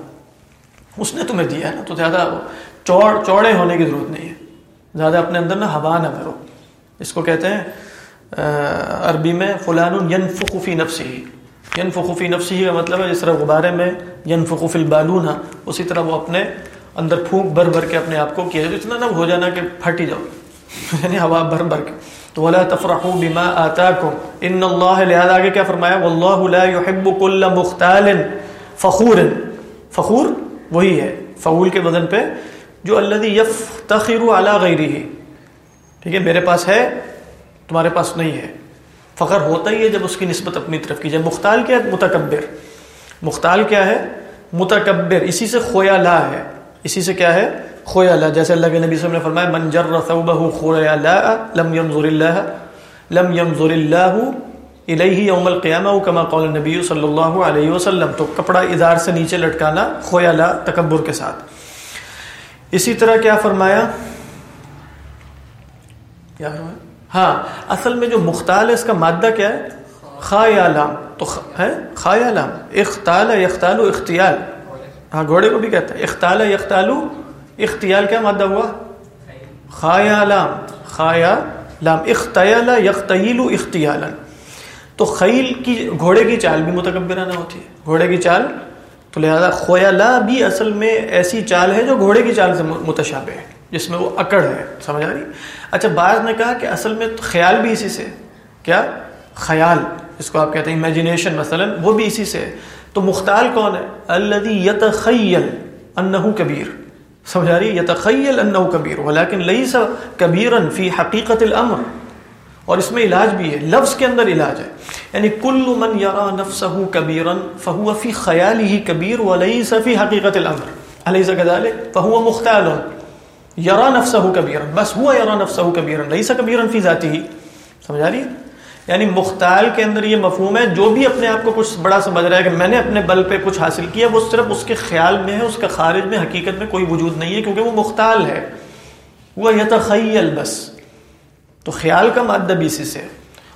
اس نے تمہیں دیا ہے نا؟ تو زیادہ چوڑ چوڑے ہونے کی ضرورت نہیں ہے۔ زیادہ اپنے اندر نا ہوا نہ بھرو اس کو کہتے ہیں عربی میں فلان ین فقوفی نفسی ین فقوفی نفسی کا مطلب ہے جس طرح غبارے میں ین فقوف البالون ہاں، اسی طرح وہ اپنے اندر پھونک بھر بھر کے اپنے آپ کو کیا جائے اتنا نہ ہو جانا کہ پھٹ ہی جاؤ۔ *laughs* یعنی ہوا بھر بھر کے۔ تو ولا تفرحوا بما آتاكم۔ ان اللہ لہذا آگے کیا فرمایا؟ واللہ لا يحب كل مختال فخور۔ فخور؟ وہی ہے، فعول کے وزن پہ، جو اللہ یف تخیر اعلیٰ غیری ہی ٹھیک ہے، میرے پاس ہے، تمہارے پاس نہیں ہے۔ فخر ہوتا ہی ہے جب اس کی نسبت اپنی طرف کی جائے۔ مختال کیا ہے؟ متکبر۔ مختال کیا ہے؟ متکبر۔ اسی سے خویا لا ہے۔ اسی سے کیا ہے؟ خویا لا۔ جیسے اللہ کے نبی صلی اللہ علیہ وسلم نے فرمایا، من جر ثوبه خویا لا، لم ينظر الله لم ينظر الله الیہ یوم القیامہ کما قول نبی صلی اللہ علیہ وسلم، تو کپڑا ادار سے نیچے لٹکانا خویلا تکبر کے ساتھ۔ اسی طرح کیا فرمایا؟ کیا فرمایا؟ ہاں اصل میں جو مختال ہے، اس کا مادہ کیا ہے؟ خایالام تو ہے؟ خایالام اختال، یختال، اختیال۔ ہاں گھوڑے کو بھی کہتا ہے۔ اختال یختالو اختیال کیا مادہ ہوا؟ خایالام خایا لام۔ اختیال، یختیل، اختیالا۔ تو خیل کی گھوڑے کی چال بھی متکبرانہ ہوتی ہے۔ گھوڑے کی چال، تو لہذا خویلا بھی اصل میں ایسی چال ہے جو گھوڑے کی چال سے متشابہ ہے، جس میں وہ اکڑ ہے۔ سمجھ آ رہی؟ اچھا بعض نے کہا کہ اصل میں خیال بھی اسی سے کیا؟ خیال، اس کو آپ کہتے ہیں امیجنیشن مثلا، وہ بھی اسی سے ہے۔ تو مختال کون ہے؟ اللہ یتخیل انہو کبیر۔ سمجھ آ رہی؟ یتخیل انہو کبیر، ولیکن لیس کبیرن فی حقیقت الامر۔ اور اس میں علاج بھی ہے، لفظ کے اندر علاج ہے۔ یعنی کل من یرا نفسه کبیرا فهو فی خیاله کبیر وليس فی حقیقت الامر۔ الیس كذلك فهو مختال۔ یرا نفسه کبیرا بس هو یرا نفسه کبیرا ليس کبیرا فی ذاته سمجھ رہی یعنی مختال کے اندر یہ مفہوم ہے، جو بھی اپنے آپ کو کچھ بڑا سمجھ رہا ہے کہ میں نے اپنے بل پہ کچھ حاصل کیا، وہ صرف اس کے خیال میں ہے، اس کا خارج میں، حقیقت میں کوئی وجود نہیں ہے، کیونکہ وہ مختال ہے۔ وہ یتخیل بس۔ تو خیال کا مادہ بھی اسی سے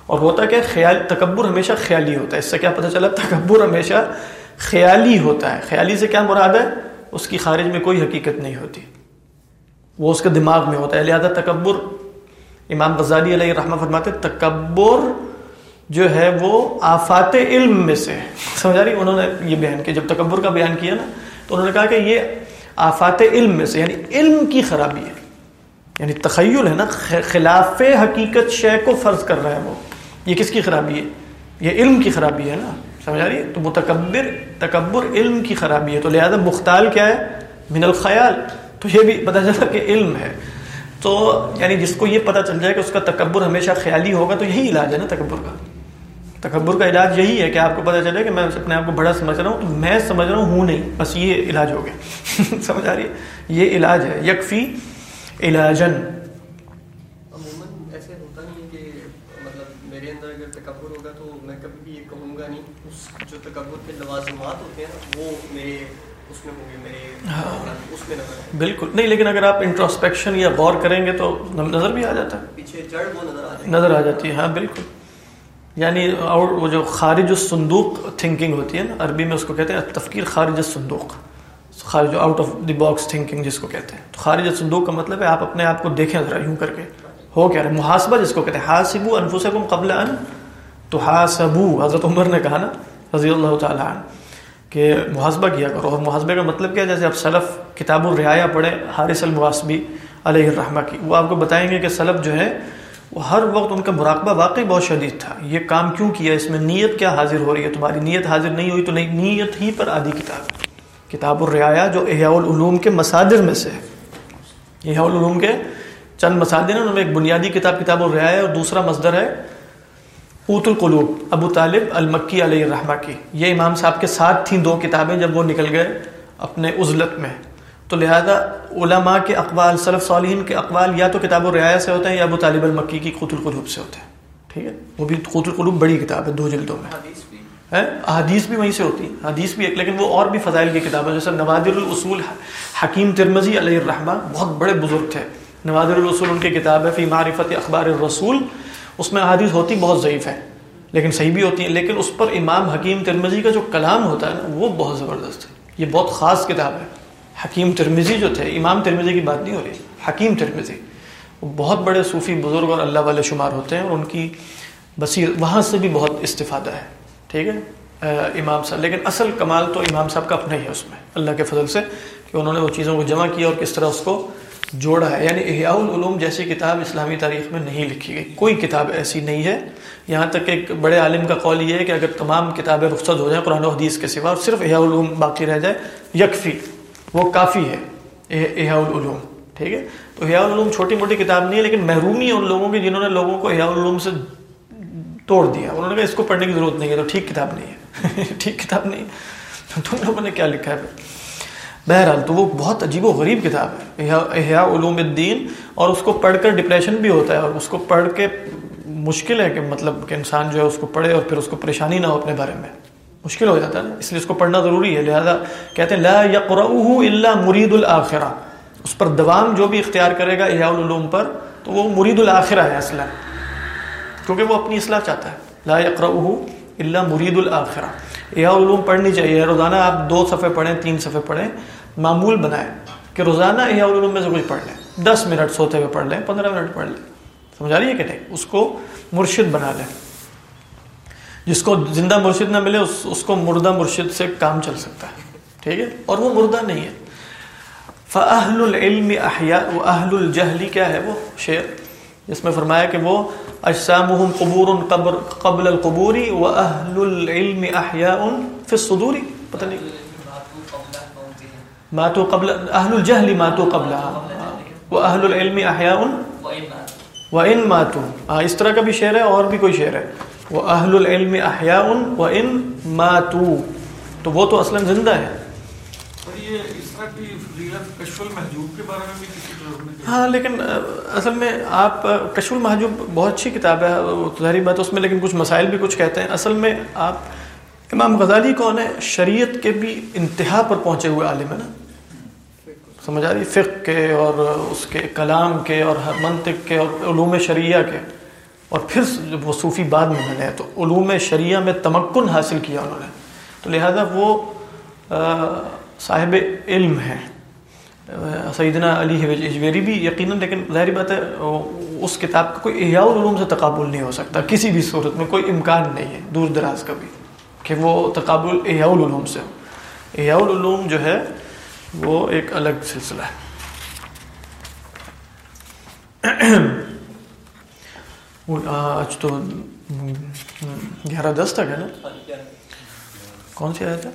اور ہوتا کہ خیال، تکبر ہمیشہ خیالی ہوتا ہے۔ اس سے کیا پتہ چلا، تکبر ہمیشہ خیالی ہوتا ہے۔ خیالی سے کیا مراد ہے؟ اس کی خارج میں کوئی حقیقت نہیں ہوتی۔ وہ اس کے دماغ میں ہوتا ہے۔ لہذا تکبر، امام غزالی علیہ رحمہ فرماتے تکبر جو ہے وہ آفات علم میں سے سمجھا رہی انہوں نے یہ بیان کیا۔ جب تکبر کا بیان کیا نا، تو انہوں نے کہا کہ یہ آفات علم میں سے یعنی علم کی خرابی ہے۔ یعنی تخیل ہے نا خلاف حقیقت شے کو فرض کر رہا ہے وہ۔ یہ کس کی خرابی ہے؟ یہ علم کی خرابی ہے نا، سمجھا رہی ہے تو متکبر، تکبر علم کی خرابی ہے۔ تو لہذا مختال کیا ہے؟ من الخیال۔ تو یہ بھی پتہ چلا کہ علم ہے۔ تو یعنی جس کو یہ پتہ چل جائے کہ اس کا تکبر ہمیشہ خیالی ہوگا، تو یہی علاج ہے نا تکبر کا۔ تکبر کا علاج یہی ہے کہ آپ کو پتہ چلے کہ میں اپنے آپ کو بڑا سمجھ رہا ہوں، تو میں سمجھ رہا ہوں ہوں نہیں، بس یہ علاج ہو گیا۔ *laughs* سمجھ آ رہی ہے یہ علاج ہے۔ یکفی علاجن عموماً ایسے ہوتا نہیں کہ مطلب میرے اندر اگر تکبر ہوگا تو میں کبھی بھی یہ کہوں گا نہیں اس جو تکبر کے لوازمات ہوتے ہیں نا وہ میرے اس میں ہوں گے میرے ہاں۔ اس میں نظر آئیں۔ بالکل۔ نہیں لیکن اگر آپ انٹروسپیکشن یا غور کریں گے تو نظر بھی آ جاتا ہے۔ پیچھے جڑ وہ نظر آ جائے۔ نظر آ جاتی ہے ہاں بالکل۔ یعنی اور وہ جو خارج الصندوق تھنکنگ ہوتی ہے نا عربی میں اس کو کہتے ہیں تفکیر خارج الصندوق۔ خارج out of the box thinking جس کو کہتے ہیں۔ تو خارج الصندوق کا مطلب ہے، آپ اپنے آپ کو دیکھیں ذرا، یوں کر کے۔ ہو کیا؟ رہے محاسبہ جس کو کہتے ہیں۔ حاسبو انفسکم قبل ان۔ تو حاسبو، حضرت عمر نے کہا نا، رضی اللہ تعالیٰ عنہ، کہ محاسبہ کیا کرو۔ اور محاسبے کا مطلب کیا ہے؟ جیسے آپ سلف کتاب الرعایا پڑھیں، حارث المحاسبی علیہ الرحمہ کی، وہ آپ کو بتائیں گے کہ سلف جو ہے، وہ ہر وقت ان کا مراقبہ واقعی بہت شدید تھا۔ یہ کام کیوں کیا؟ اس میں نیت کیا حاضر ہو رہی ہے؟ تمہاری نیت حاضر نہیں ہوئی تو نہیں، نیت ہی پر آدھی کتاب۔ کتاب الرعایا جو احیاء العلوم کے مصادر میں سے ہے۔ احیاء العلوم کے چند مصادر ہیں ان میں ایک بنیادی کتاب کتاب الرعایا، اور دوسرا مصدر ہے اوت القلوب، ابو طالب المکی علیہ الرحمہ کی۔ یہ امام صاحب کے ساتھ تھیں دو کتابیں جب وہ نکل گئے اپنے عزلت میں۔ تو لہذا علماء کے اقوال صلف صالحین کے اقوال یا تو کتاب و رعایا سے ہوتے ہیں یا ابو طالب المکی کی قوت القلوب سے ہوتے ہیں۔ ٹھیک ہے؟ وہ بھی قوت القلوب بڑی کتاب ہے، دو جلدوں میں۔ حدیث بھی بھی وہیں سے ہوتی ہے حدیث بھی ایک، لیکن وہ اور بھی فضائل کی کتاب ہے جیسے نوادر الاصول، حکیم ترمزی علیہ الرحمہ بہت بڑے بزرگ تھے۔ نوادر الاصول ان کی کتاب ہے، فی معرفت اخبار الرسول۔ اس میں حدیث ہوتی بہت ضعیف ہے لیکن صحیح بھی ہوتی ہیں، لیکن اس پر امام حکیم ترمزی کا جو کلام ہوتا ہے نا، وہ بہت زبردست ہے۔ یہ بہت خاص کتاب ہے۔ حکیم ترمزی جو تھے، امام ترمزی کی بات نہیں ہو رہی۔ حکیم ترمزی وہ بہت بڑے صوفی بزرگ اور اللہ والے شمار ہوتے ہیں اور ان کی بصیر وہاں سے بھی بہت استفادہ ہے۔ ٹھیک ہے؟ امام صاحب، لیکن اصل کمال تو امام صاحب کا اپنا ہی ہے اس میں، اللہ کے فضل سے، کہ انہوں نے وہ چیزوں کو جمع کیا اور کس طرح اس کو جوڑا ہے۔ یعنی احیاء العلوم جیسی کتاب اسلامی تاریخ میں نہیں لکھی گئی۔ کوئی کتاب ایسی نہیں ہے۔ یہاں تک کہ ایک بڑے عالم کا قول یہ ہے کہ اگر تمام کتابیں رخصت ہو جائیں قرآن و حدیث کے سوا اور صرف احیاء العلوم باقی رہ جائے، یکفی، وہ کافی ہے احیاء العلوم، ٹھیک ہے؟ تو احیاء العلوم چھوٹی موٹی کتاب نہیں ہے، لیکن محرومی ہے ان لوگوں کی جنہوں نے لوگوں کو احیاء العلوم سے توڑ دیا۔ انہوں نے کہا، اس کو پڑھنے کی ضرورت نہیں ہے تو ٹھیک کتاب نہیں ہے۔ *laughs* ٹھیک کتاب نہیں ہے۔ تم لوگوں نے کیا لکھا ہے؟ پھر بہرحال تو وہ بہت عجیب و غریب کتاب ہے۔ احیاء علوم الدین، اور اس کو پڑھ کر ڈپریشن بھی ہوتا ہے، اور اس کو پڑھ کے مشکل ہے کہ مطلب کہ انسان جو ہے اس کو پڑھے اور پھر اس کو پریشانی نہ ہو اپنے بارے میں۔ مشکل ہو جاتا ہے نا، اس لیے اس کو پڑھنا ضروری ہے۔ لہذا کہتے ہیں، لا یقرؤہ الا مرید الاخرہ۔ اس پر دوام جو بھی اختیار کرے گا احیاء العلوم پر، تو وہ مرید الاخرہ ہے اصلا۔ کیونکہ وہ اپنی اصلاح چاہتا ہے۔ لا یقرؤہ الا مرید الاخرہ۔ احیاء العلوم پڑھنی چاہیے۔ روزانہ آپ دو صفحے پڑھیں، تین صفحے پڑھیں۔ معمول بنائیں کہ روزانہ احیاء العلوم میں سے کچھ پڑھ لیں۔ دس منٹ سوتے ہوئے پڑھ لیں، پندرہ منٹ پڑھ لیں۔ سمجھا رہی ہے کہ نہیں؟ اس کو مرشد بنا لیں۔ جس کو زندہ مرشد نہ ملے، اس اس کو مردہ مرشد سے کام چل سکتا ہے۔ ٹھیک ہے؟ اور وہ مردہ نہیں ہے۔ فَأَهْلُ الْعِلْمِ أَحْيَاءُ وَأَهْلُ الْجَهْلِ۔ کیا ہے وہ؟ شعر۔ جس میں فرمایا کہ وہ اجسامهم قبور قبر قبل القبور وَأَهْلُ الْعِلْمِ أَحْيَاءٌ فِي الصُّدُورِ پتہ نہیں. ماتو قبل اہل الجہل ماتو قبل وہ اہل العلم احیاء و ان ماتو ہاں اس طرح کا بھی شعر ہے، اور بھی کوئی شعر ہے. وہ اہل العلم احیاء و ان ماتو تو وہ تو اصلا زندہ ہے. یہ اس طرح کی کشف المحجوب کے بارے میں بھی کسی ہاں لیکن اصل میں آپ کشف المحجوب بہت اچھی کتاب ہے ظاہری بات اس میں لیکن کچھ مسائل بھی کچھ کہتے ہیں۔ اصل میں آپ، امام غزالی کون ہے؟ شریعت کے بھی انتہا پر پہنچے ہوئے عالم ہے نا۔ سمجھ آ رہی فقہ کے اور اس کے کلام کے اور منطق کے اور علوم شریعہ کے۔ اور پھر جب وہ صوفی بعد میں بنے تو علوم شریعہ میں تمکن حاصل کیا انہوں نے۔ تو لہذا وہ صاحب علم ہیں۔ سیدنا علی اجویری بھی یقیناً، لیکن ظاہری بات ہے اس کتاب کا کوئی احیاء العلوم سے تقابل نہیں ہو سکتا۔ کسی بھی صورت میں کوئی امکان نہیں ہے، دور دراز کا بھی کہ وہ تقابل احیاء العلوم سے ہو۔ احیاء العلوم جو ہے، وہ ایک الگ سلسلہ ہے۔ آج تو گیارہ دس تک ہے نا؟ کون سی آیت ہے؟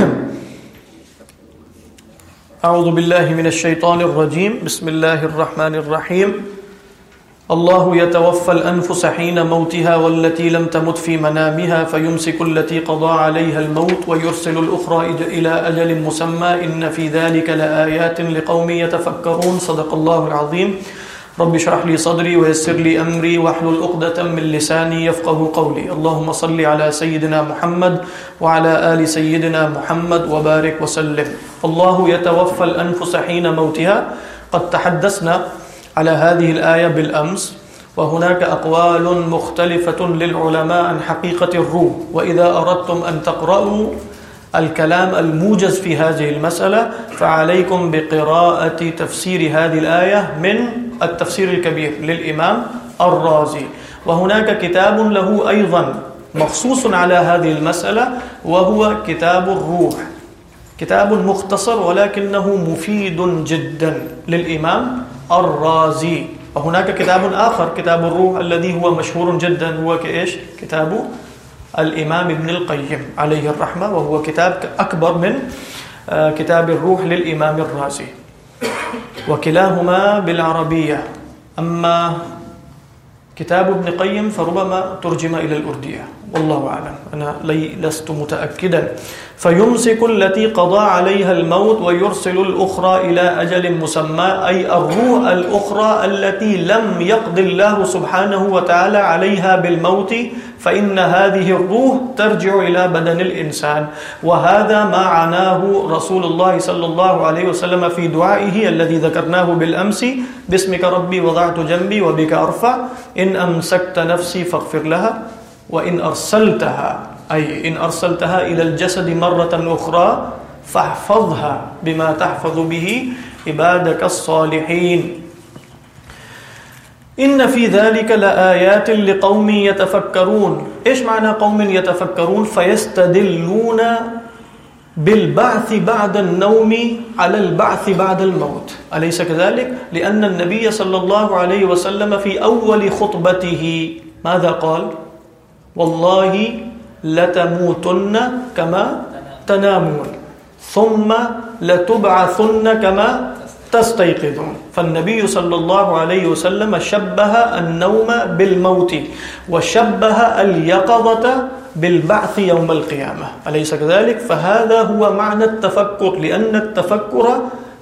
*coughs* اعوذ باللہ من الشیطان الرجیم بسم اللہ الرحمن الرحیم الله يتوفى الأنفس حين موتها والتي لم تمت في منامها فيمسك التي قضى عليها الموت ويرسل الأخرى إلى أجل مسمى. إن في ذلك لآيات لقوم يتفكرون. صدق الله العظيم. رب اشرح لي صدري ويسر لي أمري واحلل عقدة من لساني يفقه قولي. اللهم صل على سيدنا محمد وعلى آل سيدنا محمد وبارك وسلم. الله يتوفى الأنفس حين موتها. قد تحدثنا على هذه الآية بالأمس. وهناك أقوال مختلفة للعلماء عن حقيقة الروح. وإذا أردتم أن تقرأوا الكلام الموجز في هذه المسألة، فعليكم بقراءة تفسير هذه الآية من التفسير الكبير للإمام الرازي. وهناك كتاب له أيضا مخصوص على هذه المسألة، وهو كتاب الروح. كتاب مختصر، ولكنه مفيد جدا للإمام الرازي. وهناك كتاب آخر، كتاب الروح الذي هو مشهور جدا. هو كإيش؟ كتاب الإمام ابن القيم عليه الرحمة وهو كتاب أكبر من كتاب الروح للإمام الرازي وكلاهما بالعربية أما كتاب ابن قيم فربما ترجم إلى الأردية والله أعلم أنا لي لست متأكدا فيمسك التي قضى عليها الموت ويرسل الأخرى إلى أجل مسمى أي الروح الأخرى التي لم يقض الله سبحانه وتعالى عليها بالموت فإن هذه الروح ترجع إلى بدن الإنسان وهذا ما عناه رسول الله صلى الله عليه وسلم في دعائه الذي ذكرناه بالأمس باسمك ربي وضعت جنبي وبك أرفع إن أمسكت نفسي فاغفر لها وإن أرسلتها أي إن أرسلتها إلى الجسد مرة أخرى فاحفظها بما تحفظ به عبادك الصالحين إن في ذلك لآيات لقوم يتفكرون إيش معنى قوم يتفكرون فيستدلون بالبعث بعد النوم على البعث بعد الموت أليس كذلك؟ لأن النبي صلى الله عليه وسلم في أول خطبته ماذا قال؟ والله لتموتن كما تنامون ثم لتبعثن كما تستيقظون. فالنبي صلى الله عليه وسلم شبه النوم بالموت وشبه اليقظة بالبعث يوم القيامة. أليس كذلك؟ فهذا هو معنى التفكر، لأن التفكر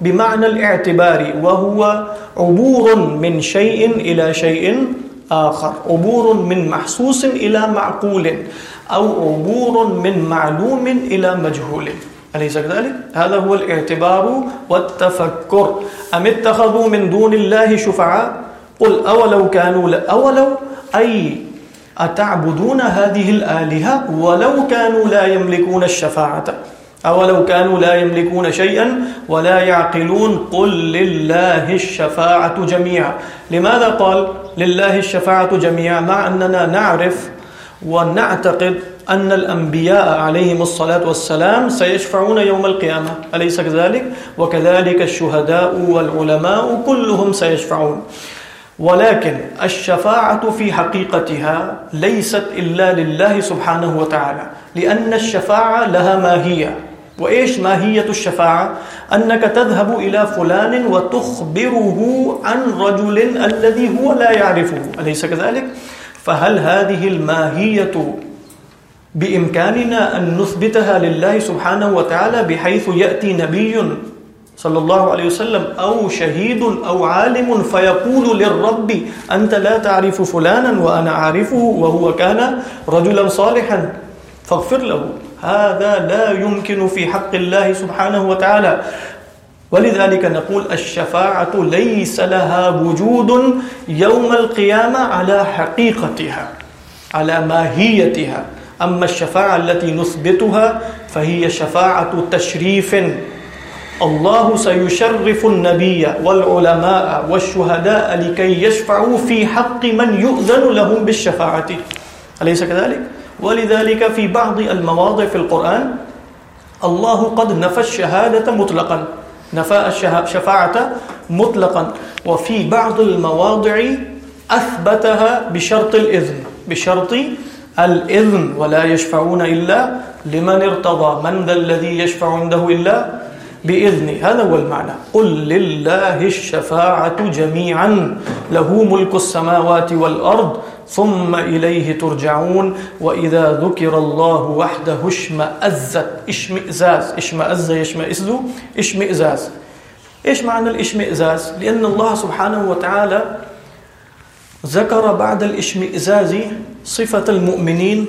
بمعنى الاعتبار، وهو عبور من شيء إلى شيء آخر. عبور من محسوس إلى معقول، أو عبور من معلوم إلى مجهول. أليس كذلك؟ هذا هو الاعتبار والتفكر. أم اتخذوا من دون الله شفعاء؟ قل أولو كانوا لا أولو أي أتعبدون هذه الآلهة ولو كانوا لا يملكون الشفاعة؟ أولو كانوا لا يملكون شيئا ولا يعقلون؟ قل لله الشفاعة جميعا. لماذا قال لله الشفاعة جميعا؟ مع أننا نعرف ونعتقد أن الأنبياء عليهم الصلاة والسلام سيشفعون يوم القيامة أليس كذلك؟ وكذلك الشهداء والعلماء كلهم سيشفعون ولكن الشفاعة في حقيقتها ليست إلا لله سبحانه وتعالى، لأن الشفاعة لها ماهية وإيش ماهية الشفاعة؟ أنك تذهب إلى فلان وتخبره عن رجل الذي هو لا يعرفه أليس كذلك؟ فهل هذه الماهية بإمكاننا أن نثبتها لله سبحانه وتعالى بحيث يأتي نبي صلى الله عليه وسلم أو شهيد أو عالم فيقول للرب، أنت لا تعرف فلانا وأنا أعرفه وهو كان رجلا صالحا، فاغفر له. هذا لا يمكن في حق الله سبحانه وتعالى. ولذلك نقول الشفاعة ليس لها وجود يوم القيامة على حقيقتها، على ماهيتها. أما الشفاعة التي نثبتها فهي شفاعة تشريف. الله سيشرف النبي والعلماء والشهداء لكي يشفعوا في حق من يؤذن لهم بالشفاعة. أليس كذلك؟ ولذلك في بعض المواضع في القرآن الله قد نفى الشهادة مطلقا. نفى الشفاعة مطلقا. وفي بعض المواضع أثبتها بشرط الإذن، بشرط الإذن ولا يشفعون إلا لمن ارتضى. من ذا الذي يشفع عنده إلا بإذنه؟ هذا هو المعنى. قل لله الشفاعة جميعا. له ملك السماوات والأرض، ثم إليه ترجعون. وإذا ذكر الله وحده اشمأزت. اشمئزاز. اشمأز يشمئز اشمئزاز. إيش معنى الاشمئزاز؟ لأن الله سبحانه وتعالى ذكر بعد الاشمئزاز صفة المؤمنين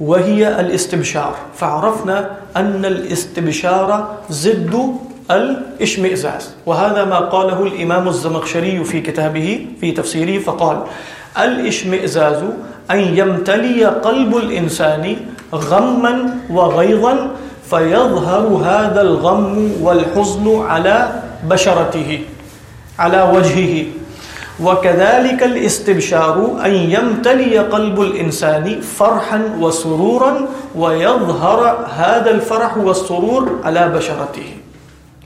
وهي الاستبشار، فعرفنا أن الاستبشار ضد الاشمئزاز وهذا ما قاله الإمام الزمخشري في كتابه في تفسيره فقال الاشمئزاز أن يمتلي قلب الإنسان غما وغيظا فيظهر هذا الغم والحزن على بشرته على وجهه. وكذلك الاستبشار أن يمتلي قلب الإنسان فرحا وسرورا ويظهر هذا الفرح والسرور على بشرته.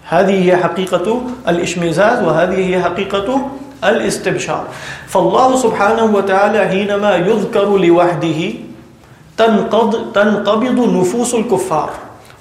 هذه هي حقيقة الإشمئزاز وهذه هي حقيقة الاستبشار فالله سبحانه وتعالى حينما يذكر لوحده تنقض تنقبض نفوس الكفار.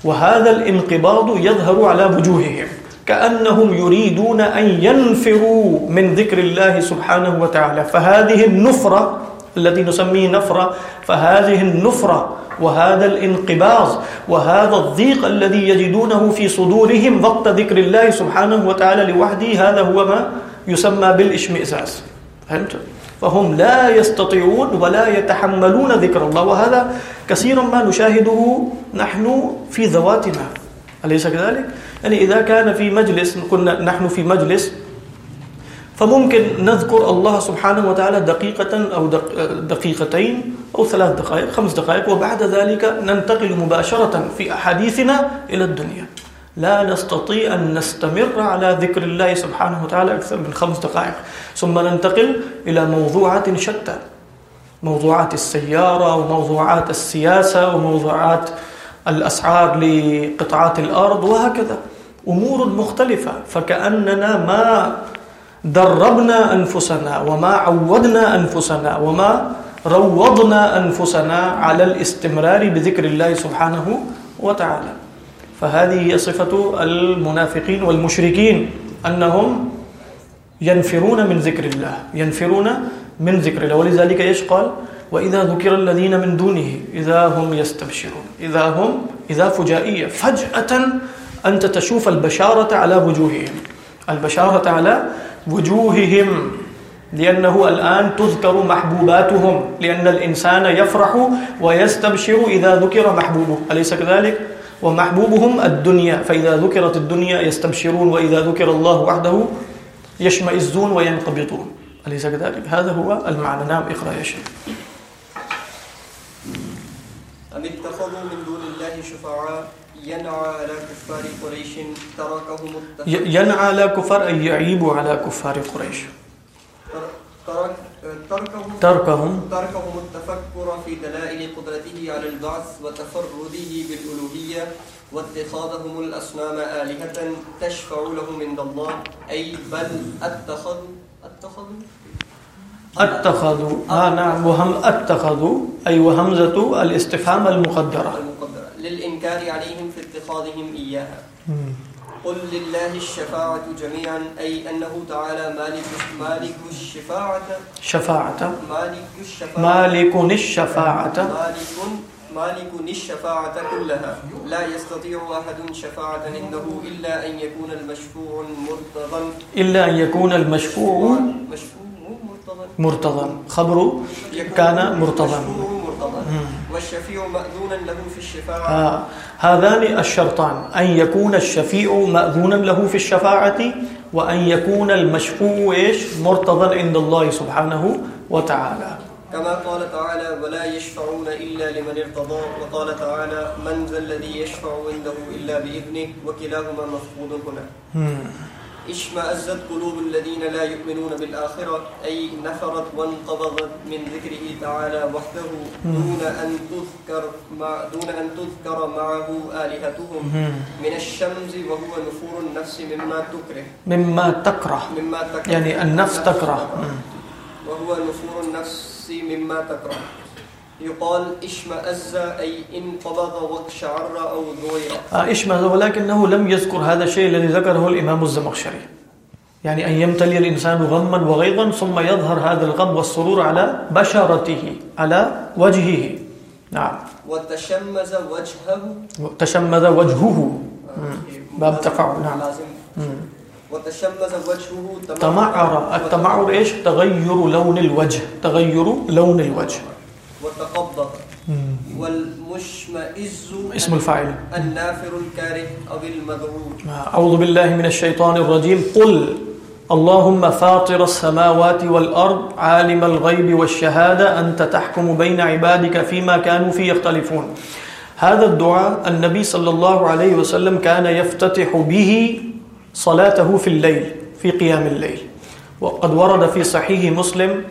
وهذا الانقباض يظهر على وجوههم. كأنهم يريدون أن ينفروا من ذكر الله سبحانه وتعالى فهذه النفرة التي نسميه نفرة، فهذه النفرة وهذا الانقباض وهذا الضيق الذي يجدونه في صدورهم وقت ذكر الله سبحانه وتعالى لوحده، هذا هو ما يسمى بالإشمئزاز فهمت؟ فهم لا يستطيعون ولا يتحملون ذكر الله، وهذا كثيرا ما نشاهده نحن في ذواتنا أليس كذلك؟ يعني إذا كان في مجلس كنا نحن في مجلس فممكن نذكر الله سبحانه وتعالى دقيقة أو دقيقتين أو ثلاث دقائق، خمس دقائق، وبعد ذلك ننتقل مباشرة في أحاديثنا إلى الدنيا لا نستطيع أن نستمر على ذكر الله سبحانه وتعالى أكثر من خمس دقائق، ثم ننتقل إلى موضوعات شتى۔ موضوعات السيارة وموضوعات السياسة وموضوعات الأسعار لقطعات الأرض وهكذا أمور مختلفة فكأننا ما دربنا أنفسنا وما عودنا أنفسنا وما روضنا أنفسنا على الاستمرار بذكر الله سبحانه وتعالى. فهذه هي صفة المنافقين والمشركين أنهم ينفرون من ذكر الله، ينفرون من ذكر الله. ولذلك إيش قال وإذا ذكر الذين من دونه إذا هم يستبشرون، إذا هم إذا فجائية فجأة أنت تشوف البشارة على وجوههم. البشارة على وجوههم. لأنه الآن تذكر محبوباتهم. لأن الإنسان يفرح ويستبشر إذا ذكر محبوبه. أليس كذلك؟ ومحبوبهم الدنيا. فإذا ذكرت الدنيا يستبشرون، وإذا ذكر الله وحده يشمئزون وينقبضون. أليس كذلك؟ هذا هو المعنى. نعم، اقرأ يا شيخ. أم اتخذوا من دون الله شفعاء؟ يعيب على كفار قريش ترك تركهم تركهم. تركهم التفكر في دلائل قدرته على البعث وتفرده بالألوهية واتخاذهم الأصنام آلهة تشفع لهم عند الله. أي بل اتخذوا اتخذوا؟ اتخذوا. آه نعم. وهم اتخذوا. أي وهمزة الاستفهام المقدرة. للإنكار عليهم في اتخاذهم إياها. قل لله الشفاعة جميعا أي أنه تعالى مالك مالك الشفاعة. شفاعة. مالك الشفاعة. مالك الشفاعة. مالك مالك الشفاعة كلها. لا يستطيع أحد شفاعة عنده إلا أن يكون المشفوع مرتضى إلا أن يكون المشفوع مشفوع مرتضى. مرتضى. خبر كان مرتضى. مشفوع مرتضى. والشفيع مأذونا له في الشفاعة. آه. هذان الشرطان. أن يكون الشفيع مأذونا له في الشفاعة وأن يكون المشفوع إيش؟ مرتضى عند الله سبحانه وتعالى. كما قال تعالى ولا يشفعون إلا لمن ارتضى. وقال تعالى من ذا الذي يشفع عنده إلا بإذنه؟ وكلاهما مفقود هنا. اشمأزت قلوب الذين لا يؤمنون بالآخرة أي نفرت وانقبضت من ذكره تعالى وحده دون أن تذكر مع دون أن تذكر معه آلهتهم من الشمس وهو نفور النفس مما تكره. مما تكره. مما تكره. يعني النفس تكره. وهو نفور النفس مما تكره. يقال اشمأز أي انقبض واقشعر أو آه، اشمل ولكنه لم يذكر هذا الشيء الذي ذكره الإمام الزمخشري. يعني أن يمتلي الإنسان غما وغيظا ثم يظهر هذا الغم والسرور على بشرته على وجهه. نعم. وتشمز وجهه. تشمذ وجهه. باب تفاعل نعم. لازم. وتشمز وجهه. تمعر. التمعر ايش تغير لون الوجه. تغير لون الوجه. وتقبض والمشمئز اسم الفاعل. النافر الكاره أو المذعور أعوذ بالله من الشيطان الرجيم. قل اللهم فاطر السماوات والأرض عالم الغيب والشهادة أنت تحكم بين عبادك فيما كانوا فيه يختلفون. هذا الدعاء النبي صلى الله عليه وسلم كان يفتتح به صلاته في الليل في قيام الليل. وقد ورد في صحيح مسلم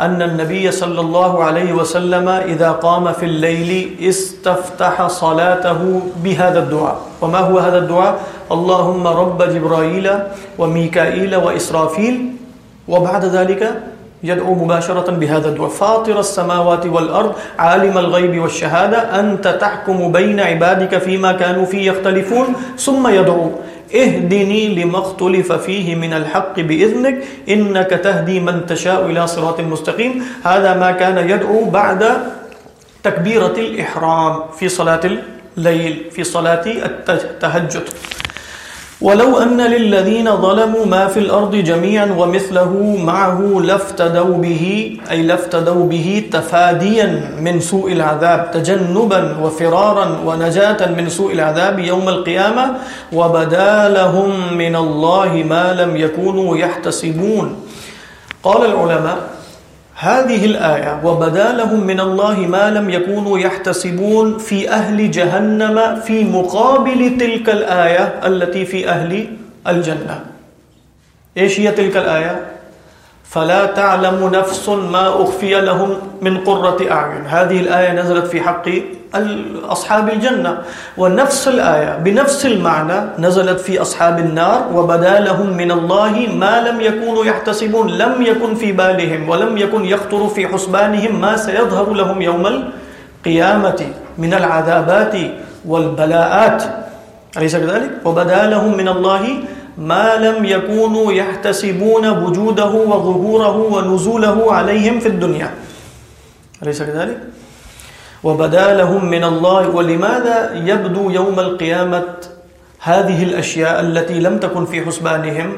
أن النبي صلى الله عليه وسلم إذا قام في الليل استفتح صلاته بهذا الدعاء. وما هو هذا الدعاء؟ اللهم رب جبرائيل وميكائيل وإسرافيل. وبعد ذلك يدعو مباشرة بهذا الدعاء. فاطر السماوات والأرض، عالم الغيب والشهادة، أنت تحكم بين عبادك فيما كانوا فيه يختلفون، ثم يدعو. اهدني لمختلف فيه من الحق بإذنك، إنك تهدي من تشاء إلى صراط مستقيم. هذا ما كان يدعو بعد تكبيرة الإحرام في صلاة الليل، في صلاة التهجد. ولو أن للذين ظلموا ما في الأرض جميعا ومثله معه لافتدوا به، أي لافتدوا به تفاديا من سوء العذاب، تجنبا وفرارا ونجاة من سوء العذاب يوم القيامة، وبدا لهم من الله ما لم يكونوا يحتسبون. قال العلماء هذه الآية، وبدا لهم من الله ما لم يكونوا يحتسبون في أهل جهنم، في مقابل تلك الآية التي في أهل الجنة إيش هي تلك الآية؟ فلا تعلم نفس ما أخفي لهم من قرة أعين. هذه الآية نزلت في حق أصحاب الجنة. ونفس الآية، بنفس المعنى نزلت في أصحاب النار. وبدا لهم من الله ما لم يكونوا يحتسبون، لم يكن في بالهم، ولم يكن يخطر في حسبانهم ما سيظهر لهم يوم القيامة من العذابات والبلاءات. أليس كذلك؟ وبدا لهم من الله ما ما لم يكونوا يحتسبون وجوده وظهوره ونزوله عليهم في الدنيا أليس كذلك؟ وبدا لهم من الله ولماذا يبدو يوم القيامة هذه الأشياء التي لم تكن في حسبانهم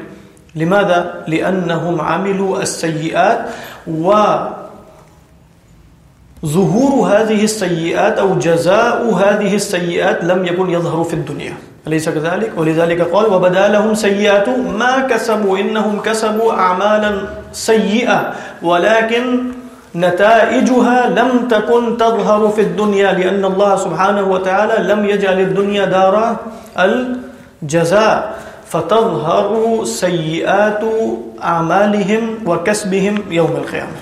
لماذا؟ لأنهم عملوا السيئات وظهور هذه السيئات أو جزاء هذه السيئات لم يكن يظهر في الدنيا أليس كذلك؟ ولذلك قال وبدا لهم سيئات ما كسبوا إنهم كسبوا أعمالا سيئة، ولكن نتائجها لم تكن تظهر في الدنيا، لأن الله سبحانه وتعالى لم يجعل الدنيا دار الجزاء، فتظهر سيئات أعمالهم وكسبهم يوم القيامة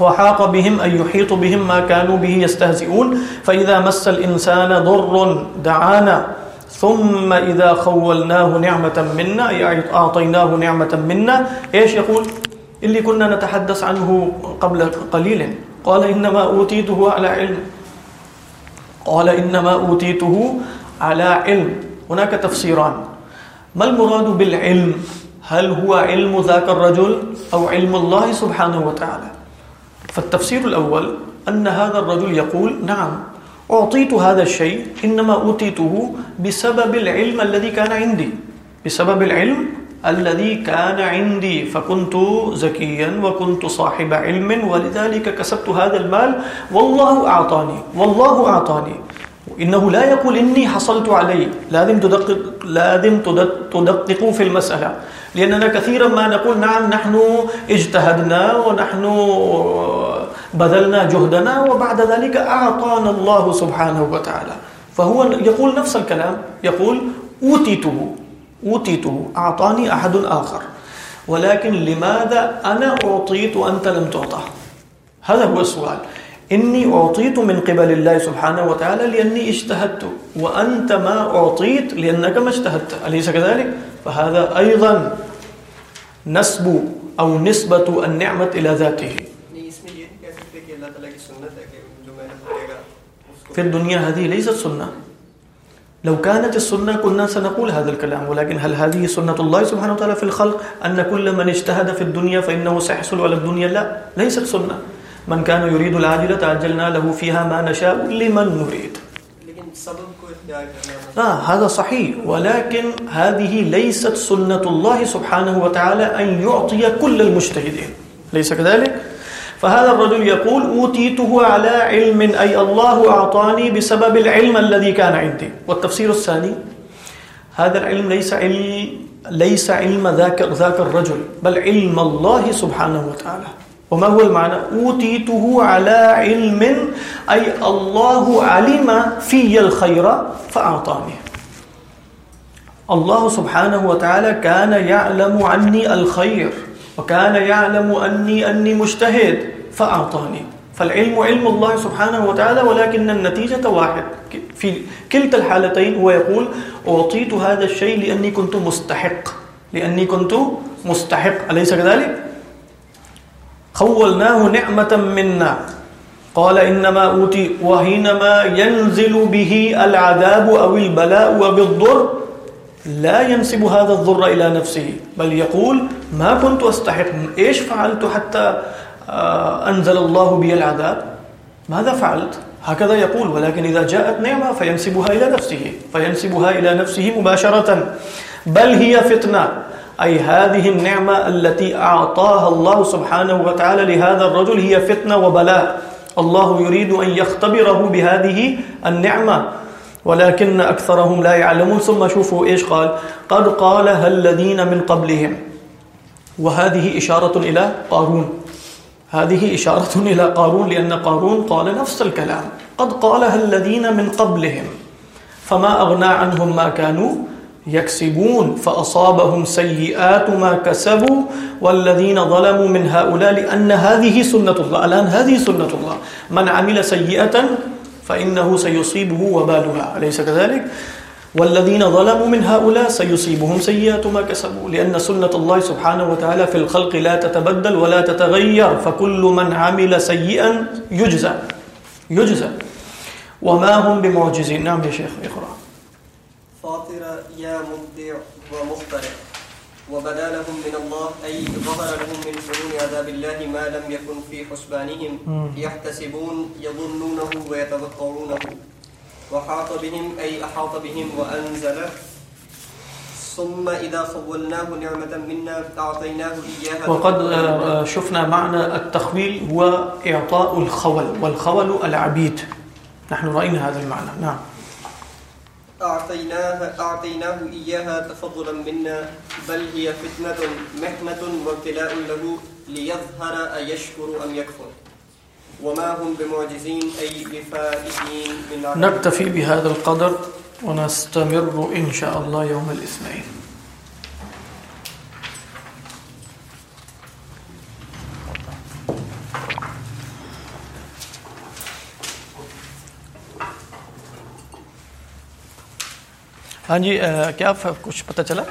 وحاق بهم أن يحيط بهم ما كانوا به يستهزئون، فإذا مس الإنسان ضر دعانا ثم إذا خولناه نعمة منا يعني أعطيناه نعمة منا. إيش يقول؟ اللي كنا نتحدث عنه قبل قليل. قال إنما أوتيته على علم. قال إنما أوتيته على علم. هناك تفسيران. ما المراد بالعلم؟ هل هو علم ذاك الرجل أو علم الله سبحانه وتعالى؟ فالتفسير الأول أن هذا الرجل يقول نعم. أعطيت هذا الشيء إنما أوتيته بسبب العلم الذي كان عندي. بسبب العلم الذي كان عندي. فكنت زكيا وكنت صاحب علم، ولذلك كسبت هذا المال. والله أعطاني والله أعطاني. إنه لا يقول إني حصلت عليه. لازم تدقق، لازم تدققوا في المسألة. لأننا كثيرا ما نقول نعم، نحن اجتهدنا ونحن بذلنا جهدنا وبعد ذلك أعطانا الله سبحانه وتعالى. فهو يقول نفس الكلام. يقول أوتيته أوتيته. أعطاني أحد آخر. ولكن لماذا أنا أعطيت وأنت لم تعطى هذا هو السؤال. إني أعطيت من قبل الله سبحانه وتعالى لأني اجتهدت، وأنت ما أعطيت لأنك ما اجتهدت. أليس كذلك؟ فهذا أيضا نسب أو نسبة النعمة إلى ذاته اس میں یہ نہیں کہہ سکتے کہ اللہ تعالیٰ کی سنت ہے کہ جو میں نے بولے گا اس کو في الدنيا هذه ليست سنة لو كانت السنة كنا سنقول هذا الكلام ولكن هل هذه سنة الله سبحانه وتعالى في الخلق؟ أن كل من اجتهد في الدنيا فإنه سيحصل على الدنيا. لا ليست سنة. من كان يريد العاجلة عجلنا له فيها ما نشاء لمن نريد. لا هذا صحيح ولكن هذه ليست سنة الله سبحانه وتعالى أن يعطي كل المجتهدين. ليس كذلك؟ فهذا الرجل يقول، أوتيته على علم، أي الله أعطاني بسبب العلم الذي كان عندي. والتفسير الثاني، هذا العلم ليس علم ليس علم ذاك ذاك الرجل، بل علم الله سبحانه وتعالى. وما هو المعنى؟ أوتيته على علم، أي الله علم في الخير فأعطاني. الله سبحانه وتعالى كان يعلم عني الخير. وكان يعلم أني أني مجتهد، فأعطاني. فالعلم علم الله سبحانه وتعالى، ولكن النتيجة واحد. في كلتا الحالتين هو يقول، أعطيت هذا الشيء لأني كنت مستحق. لأني كنت مستحق. أليس كذلك؟ خولناه نعمة منا. قال، إنما أوتي وحينما ينزل به العذاب أو البلاء وبالضر لا ينسب هذا الضر إلى نفسه، بل يقول ما كنت أستحق، إيش فعلت حتى أنزل الله بي العذاب؟ ماذا فعلت؟ هكذا يقول، ولكن إذا جاءت نعمة فينسبها إلى نفسه، فينسبها إلى نفسه مباشرة. بل هي فتنة. أي هذه النعمة التي أعطاها الله سبحانه وتعالى لهذا الرجل هي فتنة وبلاء. الله يريد أن يختبره بهذه النعمة. ولكن أكثرهم لا يعلمون. ثم شوفوا إيش قال. قد قالها الذين من قبلهم. وهذه إشارة إلى قارون. هذه إشارة *laughs* إلى قارون، لأن قارون قال نفس الكلام. قد قالها الذين من قبلهم. فما أغنى عنهم ما كانوا يكسبون. فأصابهم سيئات ما كسبوا. والذين ظلموا من هؤلاء، لأن هذه سنة الله. الآن هذه سنة الله. من عمل سيئة فإنه سيصيبه وبالها أليس كذلك؟ والذين ظلموا من هؤلاء سيصيبهم سيئات ما كسبوا لأن سنة الله سبحانه وتعالى في الخلق لا تتبدل ولا تتغير فكل من عمل سيئا يجزى يجزى وما هم بمعجزين نعم يا شيخ، اقرأ فاطر يا مبدع ومخترع وبدا لهم من الله أي ظهر لهم من فنون عذاب الله ما لم يكن في حسبانهم يحتسبون يظنونه ويتذكرونه. وحاط بهم أي أحاط بهم وأنزل ثم إذا خولناه نعمة منا أعطيناه إياها وقد شفنا معنى التخويل هو إعطاء الخول والخول العبيد. نحن رأينا هذا المعنى. نعم. أعطيناها أعطيناه إياها تفضلا منا، بل هي فتنة محنة وابتلاء له ليظهر أيشكر أم يكفر. وما هم بمعجزين، أي بفائزين من نكتفي بهذا القدر ونستمر إن شاء الله يوم الاثنين. ہاں جی کیا کچھ پتہ چلا؟